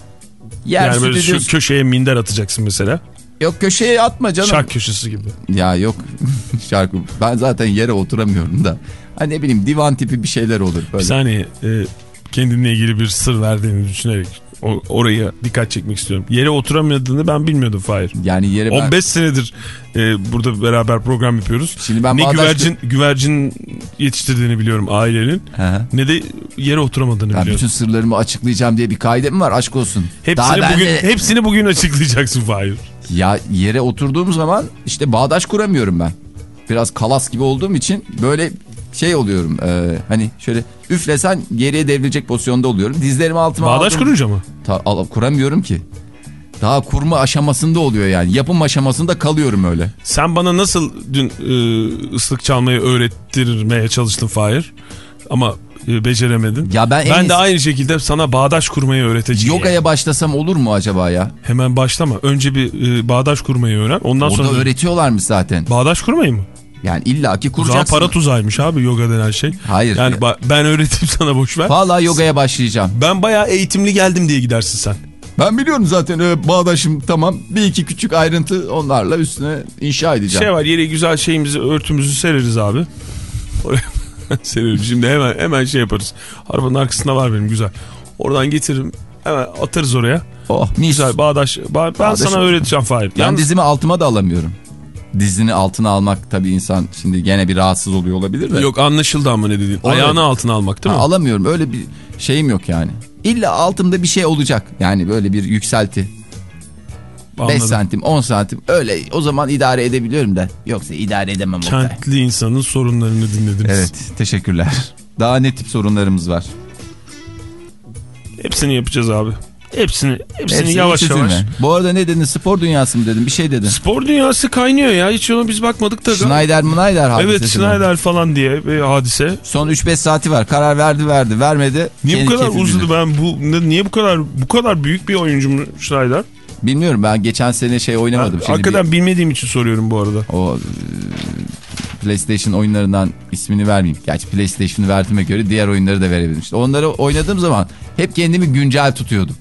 Yer yani böyle stüdyosu- şu köşeye minder atacaksın mesela. Yok köşeye atma canım. Şark köşesi gibi. Ya yok şarkı. Ben zaten yere oturamıyorum da. Hani ne bileyim divan tipi bir şeyler olur Bir böyle. saniye e, kendinle ilgili bir sır verdiğini düşünerek o- oraya dikkat çekmek istiyorum. Yere oturamadığını ben bilmiyordum Fahir. Yani yere ben... 15 senedir e, burada beraber program yapıyoruz. Şimdi ben ne bağdaş- güvercin güvercin yetiştirdiğini biliyorum ailenin. Hı. Ne de yere oturamadığını Ben biliyorum. bütün sırlarımı açıklayacağım diye bir kaidem var aşk olsun. Daha Hepsini ben bugün de- hepsini bugün açıklayacaksın Fahir. Ya yere oturduğum zaman işte bağdaş kuramıyorum ben. Biraz kalas gibi olduğum için böyle şey oluyorum. e, hani şöyle üflesen geriye devrilecek pozisyonda oluyorum. Dizlerimi altıma Bağdaş aldım. kurunca mı? Ta- al- kuramıyorum ki. Daha kurma aşamasında oluyor yani. Yapım aşamasında kalıyorum öyle. Sen bana nasıl dün e, ıslık çalmayı öğrettirmeye çalıştın Fahir? Ama beceremedin. Ya ben en ben de aynı şekilde sana bağdaş kurmayı öğreteceğim. Yogaya başlasam olur mu acaba ya? Hemen başlama. Önce bir e, bağdaş kurmayı öğren. Ondan Orada sonra öğretiyorlarmış zaten. bağdaş kurmayı mı? Yani illaki kuracaksın. para tuzaymış abi yoga denen şey. Hayır. Yani ba- ben öğreteyim sana boş ver. Vallahi yogaya başlayacağım. Ben bayağı eğitimli geldim diye gidersin sen. Ben biliyorum zaten e, bağdaşım tamam. Bir iki küçük ayrıntı onlarla üstüne inşa edeceğim. Şey var yere güzel şeyimizi örtümüzü sereriz abi. Oraya sereriz. Şimdi hemen hemen şey yaparız. Arabanın arkasında var benim güzel. Oradan getiririm. Hemen atarız oraya. oh mis. Güzel bağdaş. Ba- ben Bağdaş sana öğreteceğim Fahir. Ben Yalnız dizimi altıma da alamıyorum. Dizini altına almak tabii insan şimdi gene bir rahatsız oluyor olabilir de. yok anlaşıldı ama ne dediğin. Onu- Ayağını altına almak değil Ha, mi? alamıyorum öyle bir şeyim yok yani. İlla altımda bir şey olacak. Yani böyle bir yükselti. 5 Anladım. santim 10 santim öyle o zaman idare edebiliyorum da. Yoksa idare edemem. Oktay. Kentli insanın sorunlarını dinlediniz. Evet teşekkürler. Daha ne tip sorunlarımız var? Hepsini yapacağız abi. Hepsini, hepsini Hepsi yavaş yavaş. üzülme. Bu arada ne dedin spor dünyası mı dedin bir şey dedin. Spor dünyası kaynıyor ya. Hiç ona biz bakmadık da. Schneider Schneider hadisesi Evet mi? Schneider falan diye bir hadise. Son 3-5 saati var. Karar verdi verdi vermedi. Niye bu kadar uzadı ben bu niye bu kadar bu kadar büyük bir oyuncu mu Schneider? Bilmiyorum ben geçen sene şey oynamadım. Şimdi hakikaten bilmediğim için soruyorum bu arada. bir- o e, PlayStation oyunlarından ismini vermeyeyim. Gerçi PlayStation'ı verdiğime göre diğer oyunları da verebilirim. İşte onları oynadığım zaman hep kendimi güncel tutuyordum.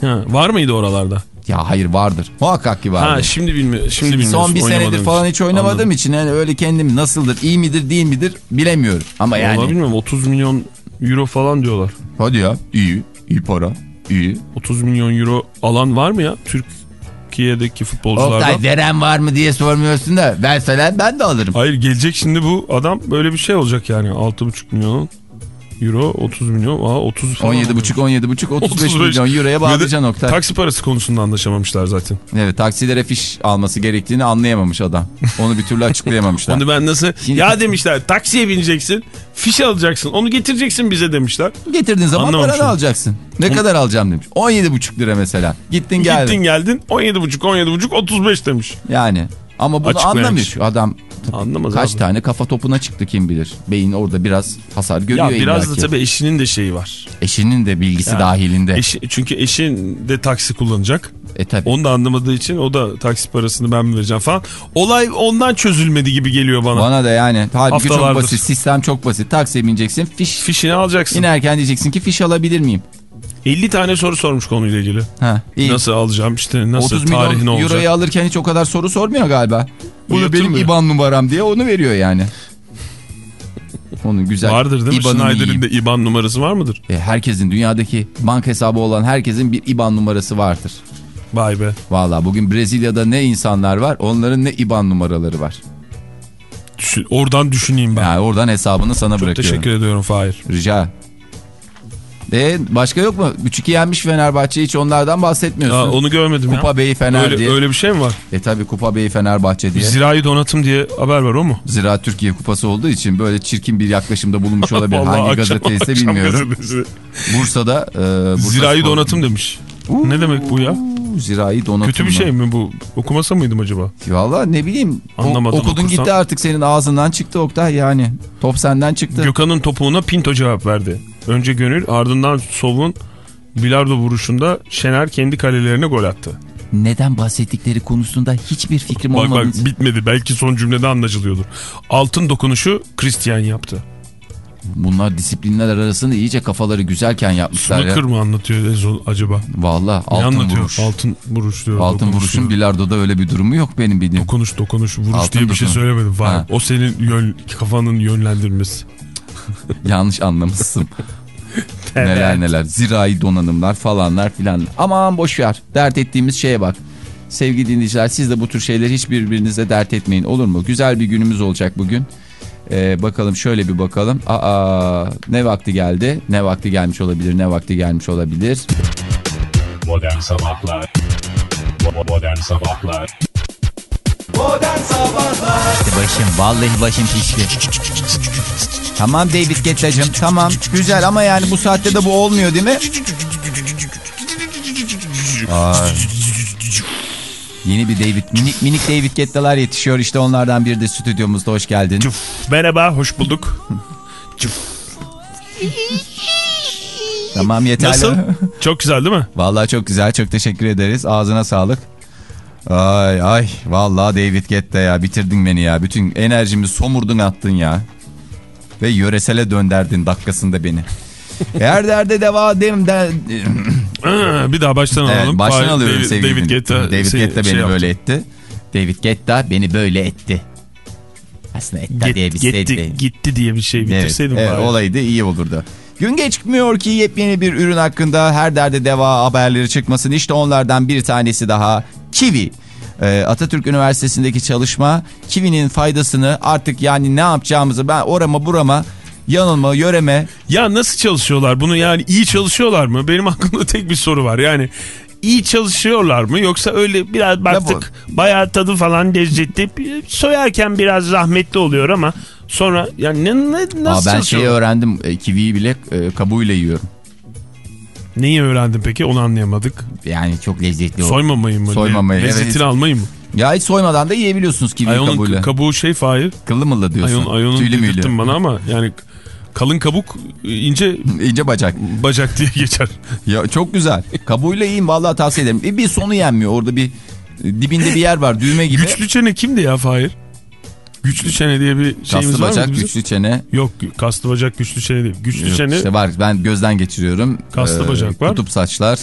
Ha, var mıydı oralarda? Ya hayır vardır. Muhakkak ki vardır. Ha şimdi bilmiyorum. Şimdi, Şimdi bilmiyorsun, son bir senedir falan hiç oynamadığım Anladım. için yani öyle kendimi nasıldır, iyi midir, değil midir bilemiyorum. Ama Vallahi yani bilmiyorum 30 milyon euro falan diyorlar. hadi ya iyi, iyi para, iyi. 30 milyon euro alan var mı ya Türkiye'deki futbolculardan? Oktay veren var mı diye sormuyorsun da verseler ben de alırım. Hayır gelecek şimdi bu adam böyle bir şey olacak yani 6,5 milyon euro 30 milyon aa 30 falan. 17,5 17,5 35 milyon euroya bağlayacaksın Oktay. Taksi parası konusunda anlaşamamışlar zaten. Evet taksilere fiş alması gerektiğini anlayamamış adam. Onu bir türlü açıklayamamışlar. Onu ben nasıl Şimdi- ya demişler taksiye bineceksin fiş alacaksın onu getireceksin bize demişler. Getirdiğin zaman paranı alacaksın. Ne kadar alacağım demiş. 17,5 lira mesela. Gittin geldin. Gittin geldin 17,5 17,5 35 demiş. Yani. Ama bunu anlamıyor adam. Anlamaz Kaç abi. tane kafa topuna çıktı kim bilir. Beyin orada biraz hasar görüyor Ya biraz illaki. da tabii eşinin de şeyi var. Eşinin de bilgisi Yani dahilinde. Eşi, çünkü eşin de taksi kullanacak. E tabi. Onu da anlamadığı için o da taksi parasını ben mi vereceğim falan. Olay ondan çözülmedi gibi geliyor bana. Bana da yani. Halbuki çok Haftalardır. basit. Sistem çok basit. Taksiye bineceksin. Fiş. Fişini alacaksın. İnerken diyeceksin ki fiş alabilir miyim? 50 tane soru sormuş konuyla ilgili. Ha, iyi. Nasıl alacağım işte nasıl 30 tarihi ne olacak. euroyu alırken hiç o kadar soru sormuyor galiba. Bu da benim. IBAN numaram diye onu veriyor yani. Onun güzel Vardır değil mi? Schneider'in de IBAN numarası var mıdır? E, herkesin dünyadaki banka hesabı olan herkesin bir IBAN numarası vardır. Vay be. Valla bugün Brezilya'da ne insanlar var onların ne IBAN numaraları var. Düşün- oradan düşüneyim ben. Yani oradan hesabını sana Çok bırakıyorum. teşekkür ediyorum Fahir. Rica. E başka yok mu? 3-2 yenmiş Fenerbahçe hiç onlardan bahsetmiyorsun. Aa, onu görmedim ya. Kupa Bey Fener öyle, diye. öyle bir şey mi var? E tabi Kupa Bey Fenerbahçe diye. Zirai donatım diye haber var o mu? Zira Türkiye Kupası olduğu için böyle çirkin bir yaklaşımda bulunmuş olabilir. Vallahi Hangi akşam- gazeteyse akşam bilmiyorum. gazetesi. Bursa'da. E, Bursa Zirai Spor- donatım demiş. Ne demek bu ya? Uuu, Zirai donatım. Kötü bir şey mi bu? Okumasa mıydım acaba? Valla ne bileyim. O- Anlamadım, okudun okursan. gitti artık senin ağzından çıktı Oktay yani. Top senden çıktı. Gökhan'ın topuğuna Pinto cevap verdi. Önce Gönül ardından Sov'un bilardo vuruşunda Şener kendi kalelerine gol attı. Neden bahsettikleri konusunda hiçbir fikrim Bak olmadı. bak bitmedi belki son cümlede anlaşılıyordur. Altın dokunuşu Christian yaptı. Bunlar disiplinler arasında iyice kafaları güzelken yapmışlar ya. Snooker mı anlatıyor Ezo acaba? Valla altın vuruş. Altın vuruş diyor. Altın dokunuş vuruşun diyor. bilardoda öyle bir durumu yok benim bildiğim. Dokunuş dokunuş vuruş Altın diye bir şey söylemedim. Var. O senin yön, kafanın yönlendirmesi. Yanlış anlamışsın. neler neler. Zirai donanımlar falanlar filan. Aman boş ver. Dert ettiğimiz şeye bak. Sevgili dinleyiciler siz de bu tür şeyleri hiç birbirinize dert etmeyin olur mu? Güzel bir günümüz olacak bugün. Ee, bakalım şöyle bir bakalım. Aa ne vakti geldi? Ne vakti gelmiş olabilir? Ne vakti gelmiş olabilir? Modern Sabahlar Bo- Modern Sabahlar İşte başım vallahi başım pişti. Tamam David Guetta'cığım tamam güzel ama yani bu saatte de bu olmuyor değil mi? Ay. Yeni bir David, minik minik David Guetta'lar yetişiyor. İşte onlardan biri de stüdyomuzda. Hoş geldin. Merhaba hoş bulduk. Tamam yeterli. Nasıl? Çok güzel değil mi? Vallahi çok güzel. Çok teşekkür ederiz. Ağzına sağlık. Ay ay. Vallahi David Guetta ya. Bitirdin beni ya. Bütün enerjimi somurdun attın ya. Ve yöresele dönderdin dakikasında beni. Her derde deva dem de... Bir daha baştan Evet, alalım. baştan Fahir, alıyorum David, sevgili David. Guetta, David şey- Guetta şey beni yaptı. böyle etti. David Guetta beni böyle etti. Aslında Etta Get- diye bir gitti, şeydi. gitti diye bir şey Evet, bitirseydim. evet, bari. olaydı iyi olurdu. Gün geçmiyor ki yepyeni bir ürün hakkında her derde deva haberleri çıkmasın. İşte onlardan bir tanesi daha Kiwi. Ee, Atatürk Üniversitesi'ndeki çalışma Kiwi'nin faydasını artık yani ne yapacağımızı ben orama burama yanılma yöreme. Ya nasıl çalışıyorlar bunu? Yani iyi çalışıyorlar mı? Benim aklımda tek bir soru var. Yani iyi çalışıyorlar mı? Yoksa öyle biraz baktık bayağı tadı falan lezzetli. Soyarken biraz zahmetli oluyor ama sonra yani ne, ne, nasıl Aa, ben şeyi öğrendim. E, kiwiyi bile e, kabuğuyla yiyorum. Neyi öğrendin peki onu anlayamadık. Yani çok lezzetli. Soymamayı mı? Soymamayı, Ne- evet. Lezzetini almayı mı? Ya hiç soymadan da yiyebiliyorsunuz kiwi Ay onun kabuğuyla. kabuğu şey Fahir. Kıllı mıllı diyorsun. Ayon, ayonun Tüylü müylü. bana ama yani kalın kabuk ince İnce bacak. bacak diye geçer. Ya çok güzel. Kabuğuyla yiyin vallahi tavsiye ederim. Bir, bir sonu yenmiyor. Orada bir dibinde bir yer var düğme gibi. Güçlü çene kimdi ya Fahir? Güçlü çene diye bir şeyimiz Kaslı var bacak, mı bizim? güçlü çene. Yok kaslı bacak güçlü çene değil. Güçlü Yok, çene işte var ben gözden geçiriyorum. Kaslı bacak var. Kutup saçlar.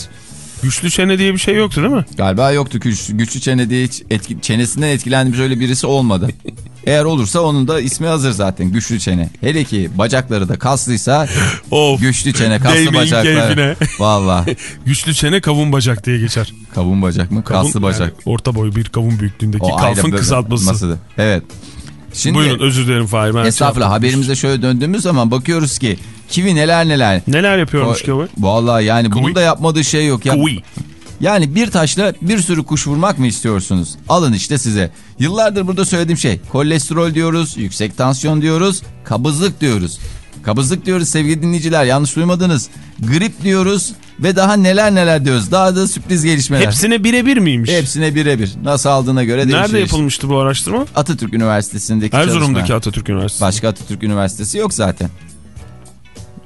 güçlü çene diye bir şey yoktu değil mi? Galiba yoktu güçlü, güçlü çene diye hiç etki, çenesinden etkilendiğimiz öyle birisi olmadı. Eğer olursa onun da ismi hazır zaten güçlü çene. Hele ki bacakları da kaslıysa Of. güçlü çene kaslı bacaklar. Valla Güçlü çene kavun bacak diye geçer. kavun bacak mı Kavun, kaslı bacak. yani orta boy bir kavun büyüklüğündeki O kalfın kısaltması. masada. Evet. Şimdi Buyurun özür dilerim Fahir. Ben estağfurullah haberimize şöyle döndüğümüz zaman bakıyoruz ki kivi neler neler. Neler yapıyormuş ki o? Vallahi yani bunun da yapmadığı şey yok ya. Kiwi. Yani bir taşla bir sürü kuş vurmak mı istiyorsunuz? Alın işte size. Yıllardır burada söylediğim şey. Kolesterol diyoruz, yüksek tansiyon diyoruz, kabızlık diyoruz. Kabızlık diyoruz sevgili dinleyiciler yanlış duymadınız. Grip diyoruz ve daha neler neler diyoruz. Daha da sürpriz gelişmeler. Hepsine birebir miymiş? Hepsine birebir. Nasıl aldığına göre değişiyor. Nerede yapılmıştı bu araştırma? Atatürk Üniversitesi'ndeki Erzurum'daki çalışma. Atatürk Üniversitesi. Başka Atatürk Üniversitesi yok zaten.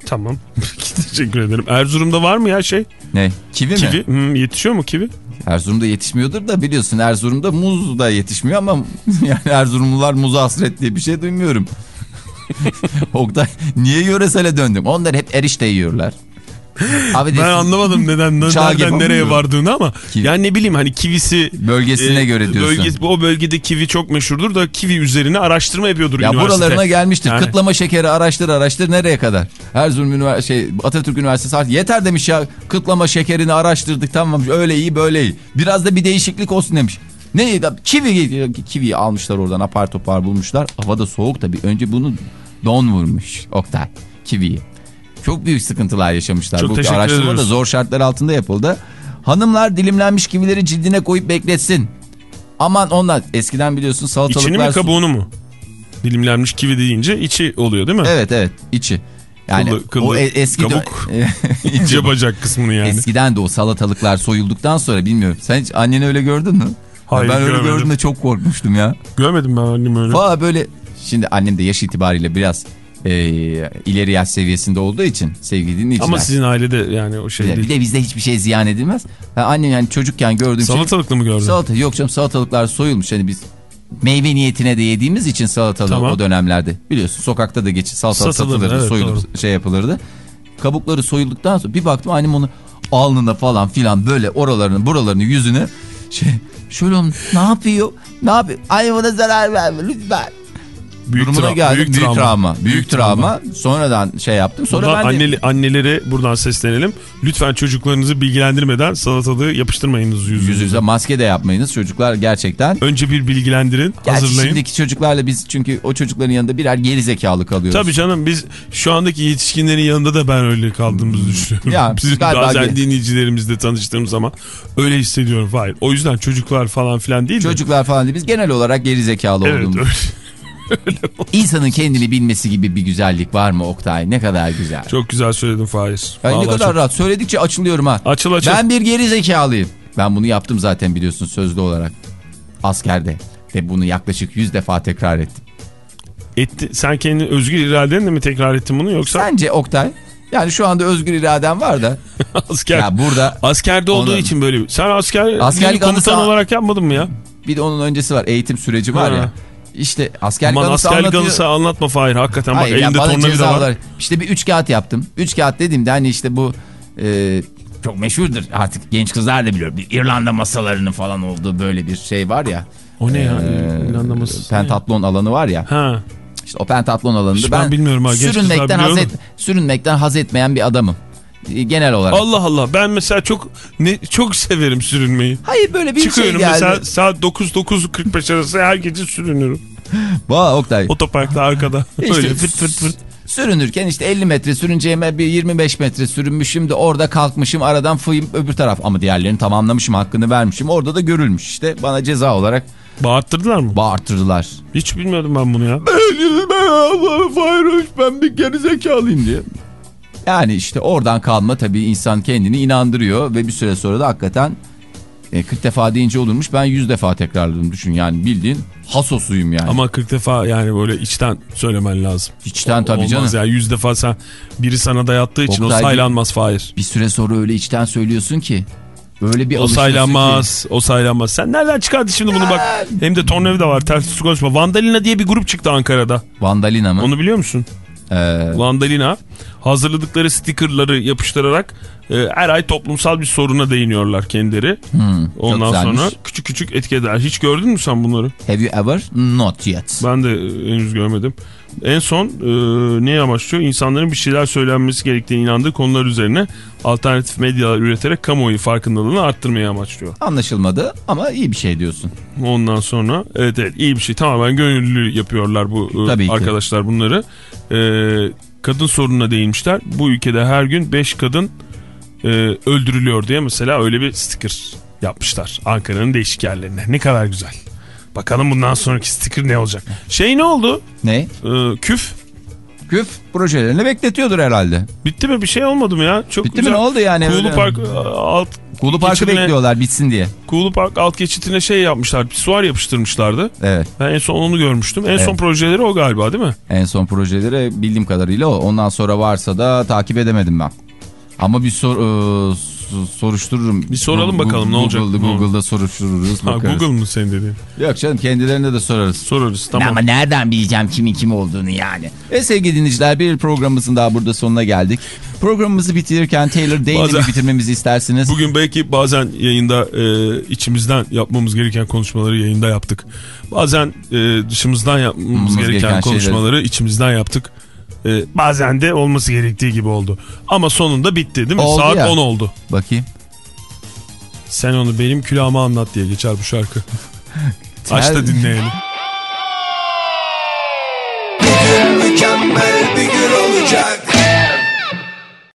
Tamam. Teşekkür ederim. Erzurum'da var mı ya şey? Ne? Kivi, mi? Kivi. Yetişiyor mu kivi? Erzurum'da yetişmiyordur da biliyorsun Erzurum'da muz da yetişmiyor ama yani Erzurumlular muza hasret diye bir şey duymuyorum. Oktay niye yöresele döndüm? Onlar hep erişte yiyorlar. Abi Ben anlamadım neden nereden nereye vardığını ama Kivi. yani ne bileyim hani kivisi Bölgesine göre diyorsun. bölgesi- o bölgede kivi çok meşhurdur da kivi üzerine araştırma yapıyordur Ya üniversite. buralarına gelmiştir. Yani- Kıtlama şekeri araştır araştır nereye kadar? Erzurum Üniversitesi şey Atatürk Üniversitesi artık yeter demiş ya. Kıtlama şekerini araştırdık tamam öyle iyi böyle iyi. Biraz da bir değişiklik olsun demiş. Ne kivi kivi almışlar oradan apar topar bulmuşlar. Havada soğuk tabii. Önce bunu don vurmuş Oktay kiviyi. Çok büyük sıkıntılar yaşamışlar. Çok Bu teşekkür araştırma da ediyoruz. zor şartlar altında yapıldı. Hanımlar dilimlenmiş kivileri cildine koyup bekletsin. Aman onlar eskiden biliyorsun salatalıklar... İçini mi kabuğunu mu? Dilimlenmiş kivi deyince içi oluyor değil mi? Evet evet içi. Yani Kıllı- kıllı o e- eski kabuk. İnce bacak kısmını yani. Eskiden de o salatalıklar soyulduktan sonra bilmiyorum. Sen hiç anneni öyle gördün mü? Hayır, ben öyle görmedim. gördüğümde çok korkmuştum ya. Görmedim ben annemi öyle. Valla böyle şimdi annem de yaş itibariyle biraz e, ileri yaş seviyesinde olduğu için sevgili dinleyiciler. Ama sizin ailede yani o şey bir de, değil. bir de bizde hiçbir şey ziyan edilmez. Ben annem yani çocukken gördüğüm şey. Salatalıklı mı gördün? Salata yok canım salatalıklar soyulmuş. Hani biz meyve niyetine de yediğimiz için salatalığı Tamam. o dönemlerde. Biliyorsun sokakta da geç salatalık Satılır, satılırdı, evet, soyulup şey yapılırdı. Kabukları soyulduktan sonra bir baktım annem onu alnına falan filan böyle oralarını buralarını yüzüne şey şöyle olmuş, ne yapıyor? Ne yapıyor? Ay buna zarar verme lütfen. Büyük Durumuna geldim. büyük Büyük, travma. travma. Büyük, Büyük travma. Sonradan şey yaptım. Sonra Buradan ben de... anneli- annelere buradan seslenelim. Lütfen çocuklarınızı bilgilendirmeden salatalığı yapıştırmayınız yüzünüze. Yüz yüze maske de yapmayınız. Çocuklar gerçekten Önce bir bilgilendirin, Gerçi hazırlayın. şimdiki çocuklarla biz çünkü o çocukların yanında birer geri zekalı kalıyoruz. Tabii canım biz şu andaki yetişkinlerin yanında da ben öyle kaldığımızı düşünüyorum. Ya, Bizim bazen dinleyicilerimizle tanıştığım zaman öyle hissediyorum. Hayır. O yüzden çocuklar falan filan değil de. Çocuklar falan değil biz genel olarak geri zekalı Evet olduğumuz. öyle. İnsanın kendini bilmesi gibi bir güzellik var mı Oktay? Ne kadar güzel. Çok güzel söyledin Faiz. Ay ne kadar çok- rahat. Söyledikçe açılıyorum ha. Açıl açıl. Ben bir geri zekalıyım. Ben bunu yaptım zaten biliyorsun sözlü olarak. Askerde. Ve bunu yaklaşık 100 defa tekrar ettim. Etti, sen kendi özgür iradenle mi tekrar ettin bunu yoksa Sence Oktay? Yani şu anda özgür iraden var da. asker? ya burada Askerde olduğu Onu- için böyle. Sen asker Askerlik komutan anısı- olarak yapmadın mı ya? bir de onun öncesi var. Eğitim süreci var Ha. ya. İşte askerlik Aman anısı askerlik anlatıyor. anısı anlatma Fahir. Hakikaten bak Hayır ya elinde bana tornavida var. olarak işte bir üç kağıt yaptım. Üç kağıt dediğimde hani işte bu e, çok meşhurdur artık genç kızlar da biliyor. Bir İrlanda masalarının falan olduğu böyle bir şey var ya. O ne ya? Ee, İrlanda masası. Pentatlon alanı var ya. Ha. İşte o pentatlon alanında Hiç ben, ben bilmiyorum ha, sürünmekten haz, et, sürünmekten haz etmeyen bir adamım. Genel olarak. Allah Allah. Ben mesela çok ne çok severim sürünmeyi. Hayır böyle bir Çıkıyorum şey geldi. mesela saat 9-9.45 arası her gece sürünürüm. Vay Oktay. Otoparkta arkada. İşte Öyle fırt fırt fırt. Sürünürken işte 50 metre sürüneceğime bir 25 metre sürünmüşüm de orada kalkmışım aradan fıyım öbür taraf. Ama diğerlerini tamamlamışım hakkını vermişim. Orada da görülmüş işte bana ceza olarak Bağırttırdılar mı? bağırtırdılar. Hiç bilmiyordum ben bunu ya. Ben Allah'ım Fahir ben bir gerizekalıyım diye. Yani işte oradan kalma tabii insan kendini inandırıyor ve bir süre sonra da hakikaten e, 40 defa deyince olurmuş ben 100 defa tekrarladım düşün yani bildiğin hasosuyum yani. Ama 40 defa yani böyle içten söylemen lazım. İçten tabii Olmaz canım. ya 100 defa sen biri sana dayattığı için Oktay o saylanmaz Fahir. Bir süre sonra öyle içten söylüyorsun ki öyle bir O alışıyorsun ki. saylanmaz. O saylanmaz. Sen nereden çıkardın şimdi bunu bak. Hem de tornavida var. Ters konuşma. Vandalina diye bir grup çıktı Ankara'da. Vandalina mı? Onu biliyor musun? Ee, Vandalina hazırladıkları stickerları yapıştırarak e, her ay toplumsal bir soruna değiniyorlar kendileri. hmm, Ondan güzelmiş. sonra küçük küçük etkiler. Hiç gördün mü sen bunları? Have you ever? Not yet. Ben de e, henüz görmedim. En son e, neye amaçlıyor? İnsanların bir şeyler söylenmesi gerektiğine inandığı konular üzerine alternatif medyalar üreterek kamuoyu farkındalığını arttırmaya amaçlıyor. Anlaşılmadı ama iyi bir şey diyorsun. Ondan sonra evet evet iyi bir şey. Tamamen gönüllü yapıyorlar bu e, Tabii ki. arkadaşlar bunları. E, kadın sorununa değinmişler. Bu ülkede her gün 5 kadın e, öldürülüyor diye mesela öyle bir sticker yapmışlar. Ankara'nın değişik yerlerine. Ne kadar güzel. Bakalım bundan sonraki sticker ne olacak? Şey ne oldu? Ne? E, küf. Küf projelerini bekletiyordur herhalde. Bitti mi? Bir şey olmadı mı ya? Çok Bitti güzel. mi ne oldu yani? Kuğulu öyle? Park e, alt Kulu Park'ı bekliyorlar bitsin diye. Kuğulu Park alt geçitine şey yapmışlar. Pisuar yapıştırmışlardı. Evet. Ben en son onu görmüştüm. En son Evet. projeleri o galiba değil mi? En son projeleri bildiğim kadarıyla o. Ondan sonra varsa da takip edemedim ben. Ama bir sor, e, soruştururum. Bir soralım Google- bakalım ne olacak? Google'da? Google'da soruştururuz. Ha, bakarız. Google mu sen dediğin? Yok canım kendilerine de sorarız. Sorarız tamam. Ama nereden bileceğim kimin kim olduğunu yani. E sevgili dinleyiciler bir programımızın daha burada sonuna geldik. Programımızı bitirirken Taylor mi bitirmemizi istersiniz? Bugün belki bazen yayında e, içimizden yapmamız gereken konuşmaları yayında yaptık. Bazen e, dışımızdan yapmamız gereken, gereken konuşmaları içimizden yaptık. E, bazen de olması gerektiği gibi oldu. Ama sonunda bitti değil mi? Oldu Saat ya. 10 oldu. Bakayım. Sen onu benim külahıma anlat diye geçer bu şarkı. Aç da dinleyelim. Mükemmel bir gün olacak